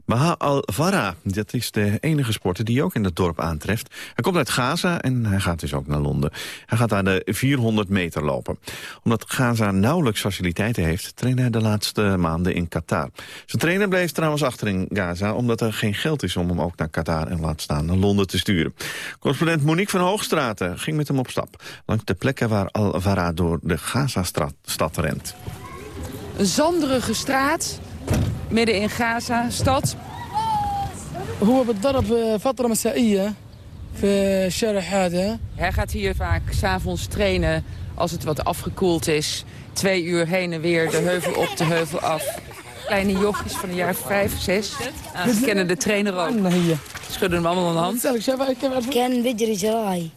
Maha Al-Farah, dat is de enige sporter die je ook in het dorp aantreft. Hij komt uit Gaza en hij gaat dus ook naar Londen. Hij gaat daar de 400 meter lopen. Omdat Gaza nauwelijks faciliteiten heeft, trainde hij de laatste maanden in Qatar. Zijn trainer bleef trouwens achter in Gaza, omdat er geen geld is om hem ook naar Qatar en laat staan naar Londen te sturen. Correspondent Monique van Hoogstraten ging met hem op stap. Langs de plekken waar Al-Farah door de Gaza-stad rent. Een zanderige straat, midden in Gaza, stad. Hij gaat hier vaak s'avonds trainen als het wat afgekoeld is. Twee uur heen en weer, de heuvel op, de heuvel af. Kleine jochjes van een jaar vijf, zes. Nou, ze kennen de trainer ook. Schudden hem allemaal aan de hand. Ken Bidri Jarai.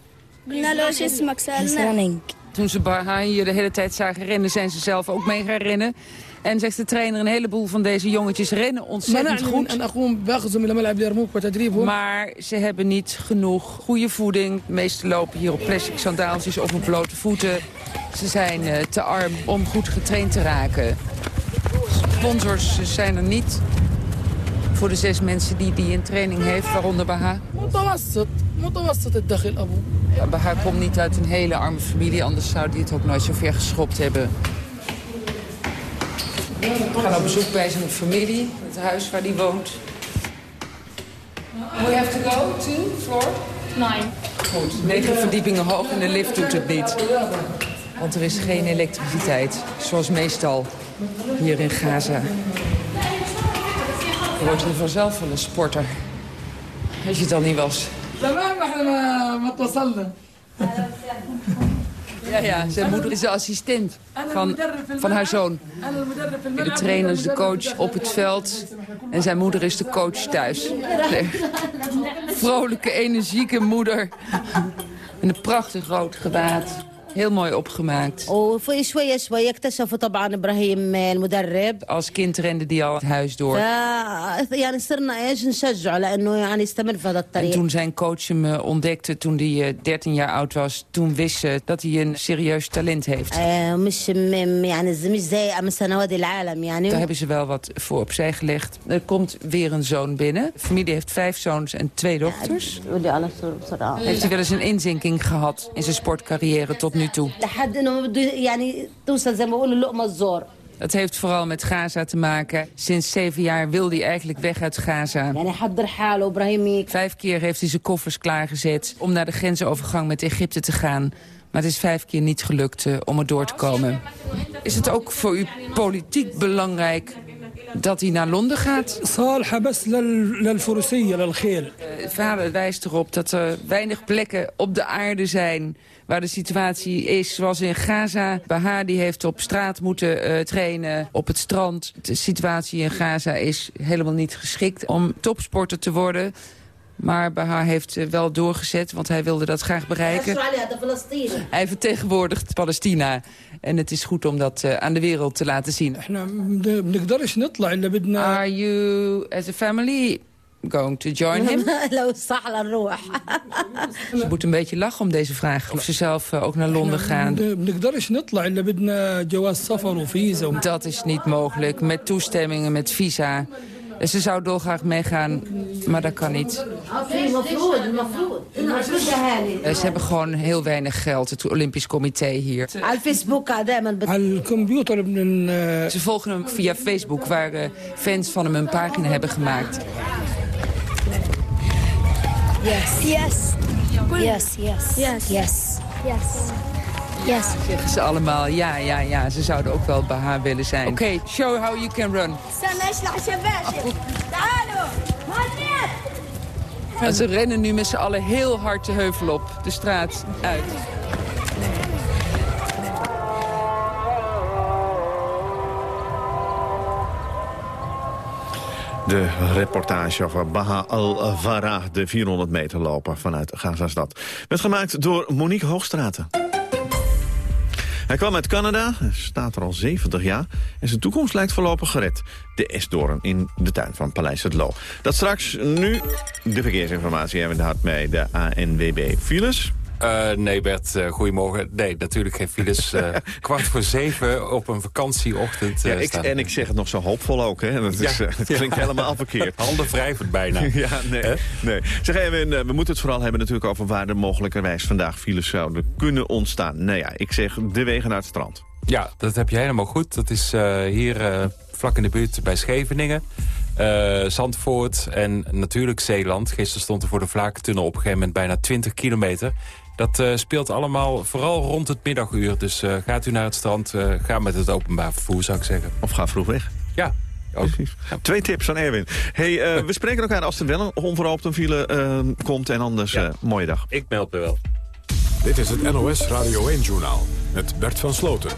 Toen ze Bahai hier de hele tijd zagen rennen, zijn ze zelf ook mee gaan rennen. En zegt de trainer, een heleboel van deze jongetjes rennen ontzettend goed. Maar ze hebben niet genoeg goede voeding. De meesten lopen hier op plastic sandaaltjes of op blote voeten. Ze zijn eh, te arm om goed getraind te raken. Sponsors zijn er niet voor de zes mensen die die in training heeft, waaronder Baha. Baha komt niet uit een hele arme familie, anders zou die het ook nooit zo ver geschopt hebben. We gaan op bezoek bij zijn familie, het huis waar hij woont. We have to go to floor? Nine. Goed, negen verdiepingen hoog en de lift doet het niet. Want er is geen elektriciteit, zoals meestal hier in Gaza. Je wordt er vanzelf wel een sporter. Als je het al niet was. Ja, ja, zijn moeder is de assistent van, van haar zoon. De trainer is de coach op het veld en zijn moeder is de coach thuis. Vrolijke, energieke moeder. En een prachtig rood gewaad. Heel mooi opgemaakt. Als kind rende die al het huis door. En toen zijn coach hem eh, ontdekte, toen hij eh, 13 jaar oud was... toen wist ze dat hij een serieus talent heeft. Daar hebben ze wel wat voor opzij gelegd. Er komt weer een zoon binnen. De familie heeft vijf zoons en twee dochters. Heeft hij wel eens een inzinking gehad in zijn sportcarrière tot nu toe? Het heeft vooral met Gaza te maken. Sinds zeven jaar wil hij eigenlijk weg uit Gaza. Vijf keer heeft hij zijn koffers klaargezet om naar de grensovergang met Egypte te gaan. Maar het is vijf keer niet gelukt eh, om er door te komen. Is het ook voor u politiek belangrijk dat hij naar Londen gaat? Eh، Vader wijst erop dat er weinig plekken op de aarde zijn waar de situatie is zoals in Gaza. Bahar die heeft op straat moeten eh, trainen, op het strand. De situatie in Gaza is helemaal niet geschikt om topsporter te worden. Maar Bahar heeft eh, wel doorgezet, want hij wilde dat graag bereiken. Hij vertegenwoordigt Palestina. En het is goed om dat eh, aan de wereld te laten zien. Are you, as a family, going to join him? ze moet een beetje lachen om deze vraag. Of ze zelf eh, ook naar Londen gaan. Dat is niet mogelijk. Met toestemmingen, met visa. Ze zou dolgraag meegaan, maar dat kan niet. Eh, ze hebben gewoon heel weinig geld, het Olympisch Comité hier. Ze volgen hem via Facebook, waar eh, fans van hem een pagina hebben gemaakt. Yes. Yes. Yes, yes. Yes. Yes. yes. Zeggen ze allemaal, ja, ja, ja. Ze zouden ook wel bij haar willen zijn. Oké, okay, show how you can run. En ze rennen nu met z'n allen heel hard de heuvel op, de straat uit. De reportage over Baha al-Vara, de 400 meter loper vanuit Gazastad. Werd gemaakt door Monique Hoogstraten. Hij kwam uit Canada, staat er al 70 jaar... en zijn toekomst lijkt voorlopig gered. De Esdoorn in de tuin van Paleis het Loo. Dat straks nu de verkeersinformatie hebben we gehad bij de ANWB. Files? Eh, nee Bert, eh, goedemorgen. Nee, natuurlijk geen files. Eh, kwart voor zeven op een vakantieochtend Ja, ik, en ik zeg het nog zo hoopvol ook, hè? Dat, is, Ja. het klinkt Ja. helemaal verkeerd. Handen wrijvend bijna. Ja, nee. nee. Zeg even, we moeten het vooral hebben natuurlijk over waar er mogelijkerwijs vandaag files zouden kunnen ontstaan. Nou ja, ik zeg de wegen naar het strand. Ja, dat heb je helemaal goed. Dat is hier vlak in de buurt bij Scheveningen. eh, Zandvoort en natuurlijk Zeeland. Gisteren stond er voor de Vlakentunnel op een gegeven moment bijna 20 kilometer. Dat eh, speelt allemaal vooral rond het middaguur. Dus eh, gaat u naar het strand, eh, ga met het openbaar vervoer zou ik zeggen. Of ga vroeg weg. Ja, ook. Precies. Twee tips van Erwin. Hey, eh, we spreken elkaar als er wel een onverhoopt een file komt. En anders, eh, mooie dag. Ik meld me wel. Dit is het NOS Radio 1-journaal met Bert van Sloten.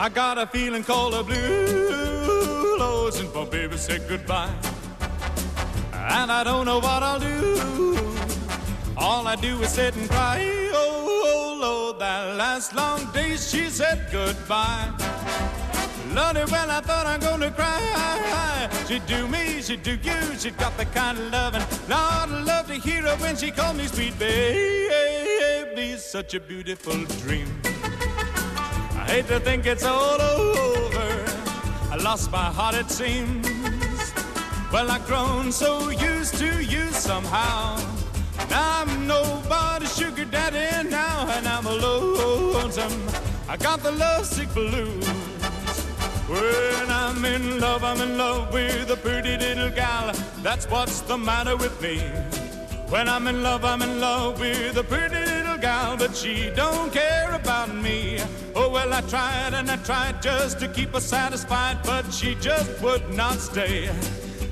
I got a feeling called a blue my baby said goodbye. And I don't know what I'll do. All I do is sit and cry. Oh, oh Lord, that last long day she said goodbye. Lordy, well, I thought I'm gonna cry. She'd do me, she'd do you, she'd got the kind of loving. Lord, I love to hear her when she called me sweet baby. Such a beautiful dream. I hate to think it's all over. I lost my heart, it seems. Well, I've grown so used to you somehow. Now I'm nobody's sugar daddy now, and I'm lonesome. I got the lovesick blues. When I'm in love, I'm in love with a pretty little gal. That's what's the matter with me. When I'm in love, I'm in love with a pretty little gal, but she don't care about me. Oh, well, I tried and I tried just to keep her satisfied, but she just would not stay.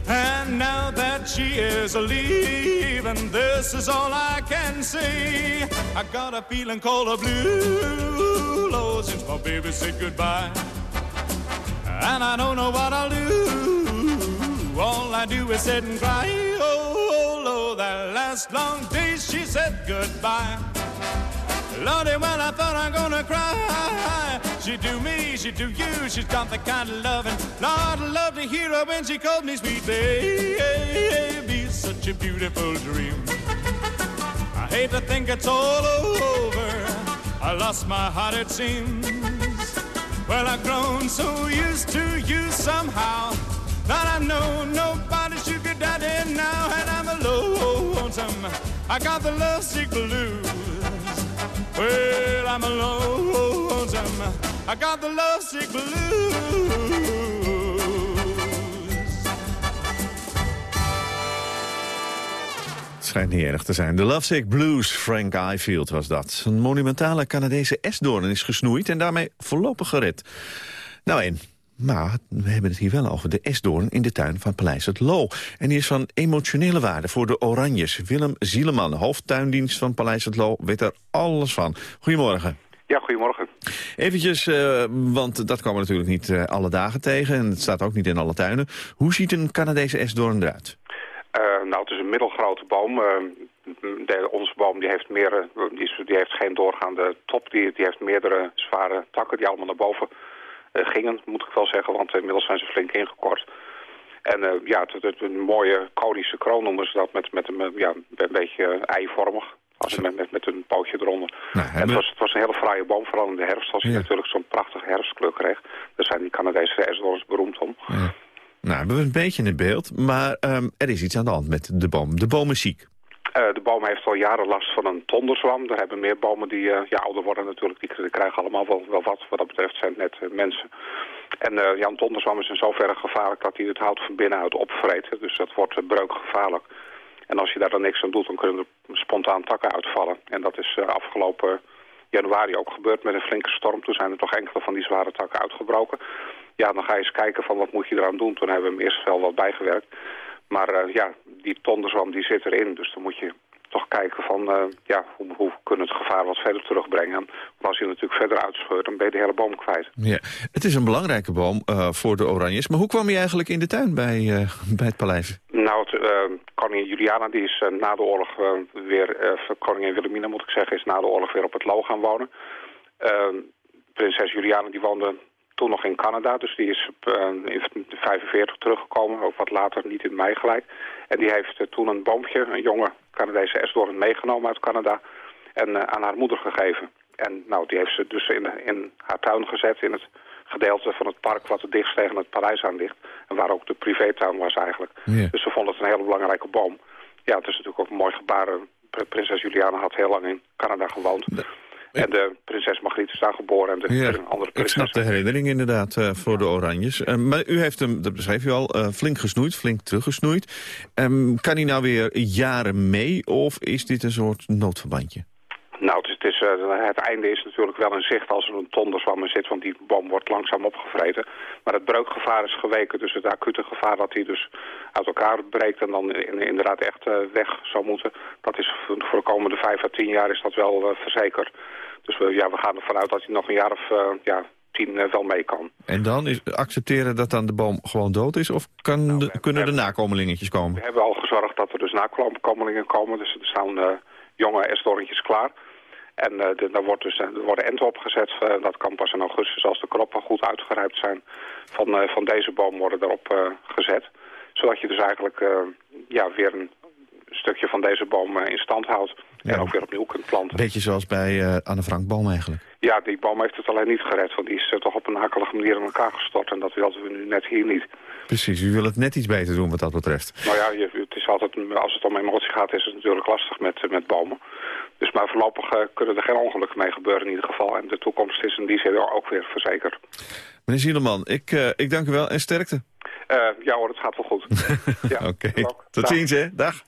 And now that she is leaving, this is all I can say. I got a feeling called a blue, Lord, since my baby said goodbye. And I don't know what I'll do. All I do is sit and cry. Oh, oh Lord, that last long days, she said goodbye. Lordy, well, I thought I'm gonna cry. She do me, she do you, she's got the kind of loving. Lord, I love to hear her when she calls me sweet baby. Such a beautiful dream. I hate to think it's all over. I lost my heart, it seems. Well, I've grown so used to you somehow that I know nobody's sugar daddy now, and I'm alone. I got the lovesick blues. Well, I'm alone. I got the lovesick blues. Het schijnt niet erg te zijn. De Lovesick Blues, Frank Ifield was dat. Een monumentale Canadese esdoorn is gesnoeid en daarmee voorlopig gered. Nou en, maar we hebben het hier wel over de esdoorn in de tuin van Paleis het Loo. En die is van emotionele waarde voor de Oranjes. Willem Zieleman, hoofdtuindienst van Paleis het Loo, weet er alles van. Goedemorgen. Ja, goedemorgen. Eventjes, uh, want dat komen we natuurlijk niet uh, alle dagen tegen... en het staat ook niet in alle tuinen. Hoe ziet een Canadese esdoorn eruit? Uh, nou, het is een middelgrote boom. De, onze boom die heeft, meer, die, die, heeft geen doorgaande top. Die, die heeft meerdere zware takken die allemaal naar boven gingen, moet ik wel zeggen. Want inmiddels zijn ze flink ingekort. En ja, het, het, een mooie konische kroon noemen ze dat met, met een, ja, een beetje eivormig. Als met, met, met een pootje eronder. Nou, en het, was, het was een hele fraaie boom, vooral in de herfst. Als je ja. natuurlijk zo'n prachtige herfstkleur kreeg. Daar zijn die Canadese esdoorns beroemd om. Ja. Nou, hebben we een beetje in het beeld. Maar um, er is iets aan de hand met de boom. De boom is ziek. Uh, de boom heeft al jaren last van een tonderzwam. Er hebben meer bomen die uh, ja, ouder worden natuurlijk. Die, krijgen allemaal wel, wat. Wat dat betreft zijn het net uh, mensen. En ja, een tonderzwam is in zoverre gevaarlijk dat hij het hout van binnenuit opvreet. Dus dat wordt breukgevaarlijk. En als je daar dan niks aan doet, dan kunnen er spontaan takken uitvallen. En dat is afgelopen januari ook gebeurd met een flinke storm. Toen zijn er toch enkele van die zware takken uitgebroken. Ja, dan ga je eens kijken van wat moet je eraan doen. Toen hebben we hem eerst wel wat bijgewerkt. Maar uh, ja, die tonderzwam die zit erin. Dus dan moet je toch kijken van uh, ja, hoe, hoe kunnen het gevaar wat verder terugbrengen. Want als je natuurlijk verder uitscheurt, dan ben je de hele boom kwijt. Ja, het is een belangrijke boom uh, voor de Oranjes. Maar hoe kwam je eigenlijk in de tuin bij, uh, bij het paleis? Nou, het, koningin Juliana die is na de oorlog weer, koningin Wilhelmina moet ik zeggen, is na de oorlog weer op het Loo gaan wonen. prinses Juliana die woonde toen nog in Canada. Dus die is uh, in 45 teruggekomen, ook wat later, niet in mei gelijk. En die heeft uh, toen een boompje, een jonge Canadese esdoorn, meegenomen uit Canada en uh, aan haar moeder gegeven. En nou, die heeft ze dus in, in haar tuin gezet, in het gedeelte van het park wat het dichtst tegen het paleis aan ligt. En waar ook de privétuin was eigenlijk. Yeah. Dus ze vonden het een hele belangrijke boom. Ja, het is natuurlijk ook een mooi gebaar. Prinses Juliana had heel lang in Canada gewoond. De en de prinses Margriet is daar geboren en de ja, andere prinses. Ik snap de herinnering inderdaad uh, voor ja. de Oranjes. Uh, maar u heeft hem, dat beschreef u al, uh, flink gesnoeid, flink teruggesnoeid. Um, kan hij nou weer jaren mee of is dit een soort noodverbandje? Nou, het, is, het, is, het, einde is natuurlijk wel in zicht als er een tonderzwam in zit, want die boom wordt langzaam opgevreten. Maar het breukgevaar is geweken, dus het acute gevaar dat hij dus uit elkaar breekt en dan in, inderdaad echt weg zou moeten. Dat is voor de komende vijf à tien jaar is dat wel verzekerd. Dus we, ja, we gaan ervan uit dat hij nog een jaar of uh, ja, tien wel mee kan. En dan is accepteren dat dan de boom gewoon dood is? Of kan nou, de, kunnen er nakomelingetjes komen? We hebben al gezorgd dat er dus nakomelingen komen. Dus er staan jonge esdorntjes klaar. En de, daar wordt dus, er worden enten opgezet. Uh, dat kan pas in augustus als de knoppen goed uitgerijpt zijn. Van, van deze boom worden erop gezet. Zodat je dus eigenlijk ja, weer een stukje van deze boom in stand houdt. Ja. En ook weer opnieuw kunt planten. Beetje zoals bij uh, Anne Frank Boom eigenlijk. Ja, die boom heeft het alleen niet gered. Want die is uh, toch op een akelige manier in elkaar gestort. En dat wilden we nu net hier niet. Precies, u wil het net iets beter doen wat dat betreft. Nou ja, je, het is altijd, als het om emotie gaat is het natuurlijk lastig met, met bomen. Dus maar voorlopig kunnen er geen ongelukken mee gebeuren in ieder geval. En de toekomst is in die zin ook weer verzekerd. Meneer Zieleman, ik, ik dank u wel en sterkte. Ja hoor, het gaat wel goed. ja, Oké, okay. tot ziens hè. Dag.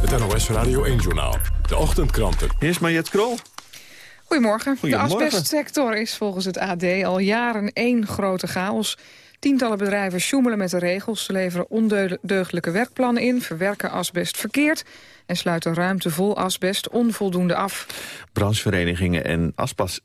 Het NOS Radio 1-journaal. De ochtendkranten. Hier is Mariette Krol. Goedemorgen. Goedemorgen. De asbestsector is volgens het AD al jaren één grote chaos. Tientallen bedrijven sjoemelen met de regels. Ze leveren ondeugdelijke werkplannen in, verwerken asbest verkeerd... en sluiten ruimte vol asbest onvoldoende af. Brancheverenigingen en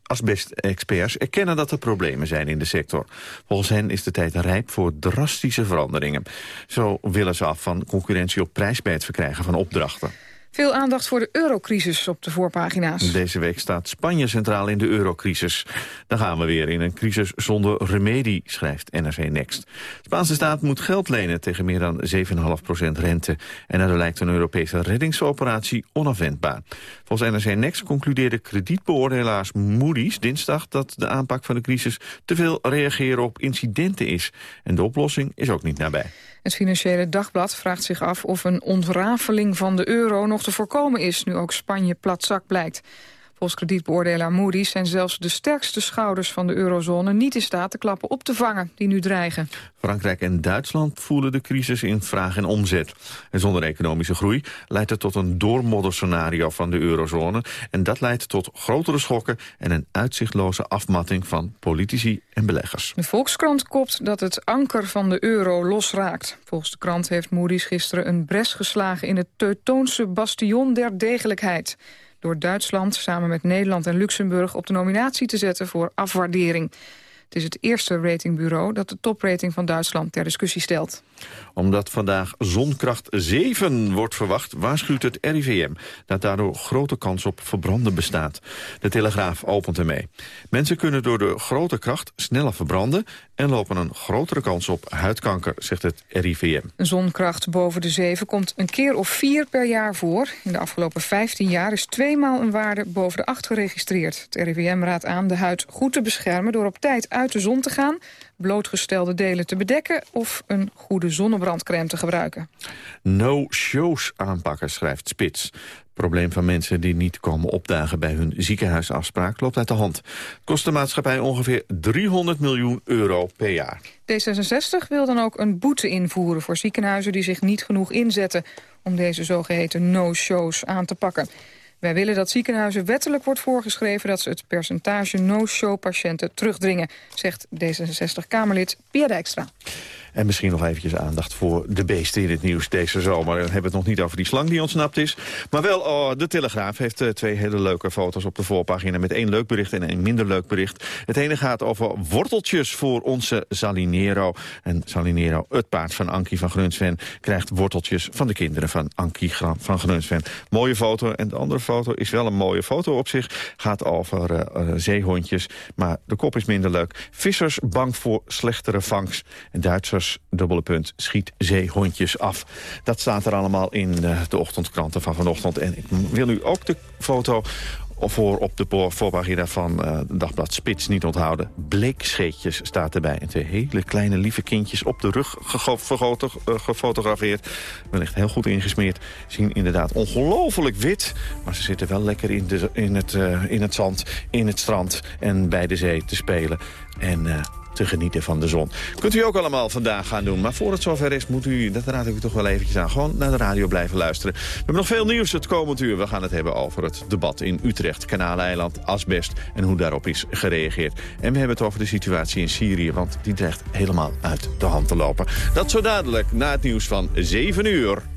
asbestexperts erkennen dat er problemen zijn in de sector. Volgens hen is de tijd rijp voor drastische veranderingen. Zo willen ze af van concurrentie op prijs bij het verkrijgen van opdrachten. Veel aandacht voor de eurocrisis op de voorpagina's. Deze week staat Spanje centraal in de eurocrisis. Dan gaan we weer in een crisis zonder remedie, schrijft NRC Next. De Spaanse staat moet geld lenen tegen meer dan 7,5% rente. En er lijkt een Europese reddingsoperatie onafwendbaar. Volgens NRC Next concludeerde kredietbeoordelaars Moody's dinsdag... dat de aanpak van de crisis te veel reageren op incidenten is. En de oplossing is ook niet nabij. Het Financiële Dagblad vraagt zich af of een ontrafeling van de euro nog te voorkomen is... nu ook Spanje platzak blijkt. Volgens kredietbeoordelaar Moody's zijn zelfs de sterkste schouders van de eurozone niet in staat de klappen op te vangen die nu dreigen. Frankrijk en Duitsland voelen de crisis in vraag en omzet. En zonder economische groei leidt het tot een doormodderscenario van de eurozone. En dat leidt tot grotere schokken en een uitzichtloze afmatting van politici en beleggers. De Volkskrant kopt dat het anker van de euro losraakt. Volgens de krant heeft Moody's gisteren een bres geslagen in het Teutoonse bastion der degelijkheid door Duitsland samen met Nederland en Luxemburg op de nominatie te zetten voor afwaardering. Het is het eerste ratingbureau dat de toprating van Duitsland ter discussie stelt. Omdat vandaag zonkracht 7 wordt verwacht, waarschuwt het RIVM... dat daardoor grote kans op verbranden bestaat. De Telegraaf opent ermee. Mensen kunnen door de grote kracht sneller verbranden... en lopen een grotere kans op huidkanker, zegt het RIVM. Zonkracht boven de 7 komt een keer of vier per jaar voor. In de afgelopen 15 jaar is tweemaal een waarde boven de 8 geregistreerd. Het RIVM raadt aan de huid goed te beschermen... door op tijd uit de zon te gaan blootgestelde delen te bedekken... of een goede zonnebrandcrème te gebruiken. No-shows aanpakken, schrijft Spits. Het probleem van mensen die niet komen opdagen bij hun ziekenhuisafspraak loopt uit de hand. Het kost de maatschappij ongeveer 300 miljoen euro per jaar. D66 wil dan ook een boete invoeren voor ziekenhuizen die zich niet genoeg inzetten om deze zogeheten no-shows aan te pakken. Wij willen dat ziekenhuizen wettelijk wordt voorgeschreven... dat ze het percentage no-show-patiënten terugdringen... zegt D66-Kamerlid Pia Dijkstra. En misschien nog eventjes aandacht voor de beesten in het nieuws deze zomer. We hebben het nog niet over die slang die ontsnapt is. Maar wel, oh, de Telegraaf heeft uh, twee hele leuke foto's op de voorpagina... met één leuk bericht en een minder leuk bericht. Het ene gaat over worteltjes voor onze Salinero. En Salinero, het paard van Ankie van Grunsven... krijgt worteltjes van de kinderen van Ankie van Grunsven. Mooie foto. En de andere foto is wel een mooie foto op zich. Gaat over uh, uh, zeehondjes, maar de kop is minder leuk. Vissers bang voor slechtere vangst. En Duitsers dubbele punt, schiet zeehondjes af. Dat staat er allemaal in de ochtendkranten van vanochtend. En ik wil u ook de foto voor op de voorpagina van uh, Dagblad Spits niet onthouden. Bleekscheetjes staat erbij. En twee hele kleine lieve kindjes op de rug gefotografeerd. Wellicht heel goed ingesmeerd. Zien inderdaad ongelooflijk wit. Maar ze zitten wel lekker in, de, in, het, in het zand, in het strand en bij de zee te spelen. En uh, te genieten van de zon. Kunt u ook allemaal vandaag gaan doen. Maar voor het zover is, moet u, dat raad ik u toch wel eventjes aan... gewoon naar de radio blijven luisteren. We hebben nog veel nieuws het komend uur. We gaan het hebben over het debat in Utrecht, Kanaaleiland, asbest... en hoe daarop is gereageerd. En we hebben het over de situatie in Syrië... want die dreigt helemaal uit de hand te lopen. Dat zo dadelijk na het nieuws van 7 uur.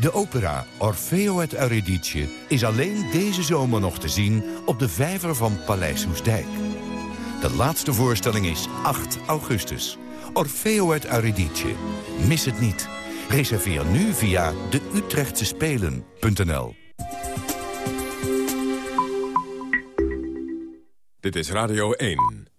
De opera Orfeo het Eurydice is alleen deze zomer nog te zien op de vijver van Paleis Hoesdijk. De laatste voorstelling is 8 augustus. Orfeo het Eurydice. Mis het niet. Reserveer nu via de Utrechtse Spelen.nl. Dit is Radio 1.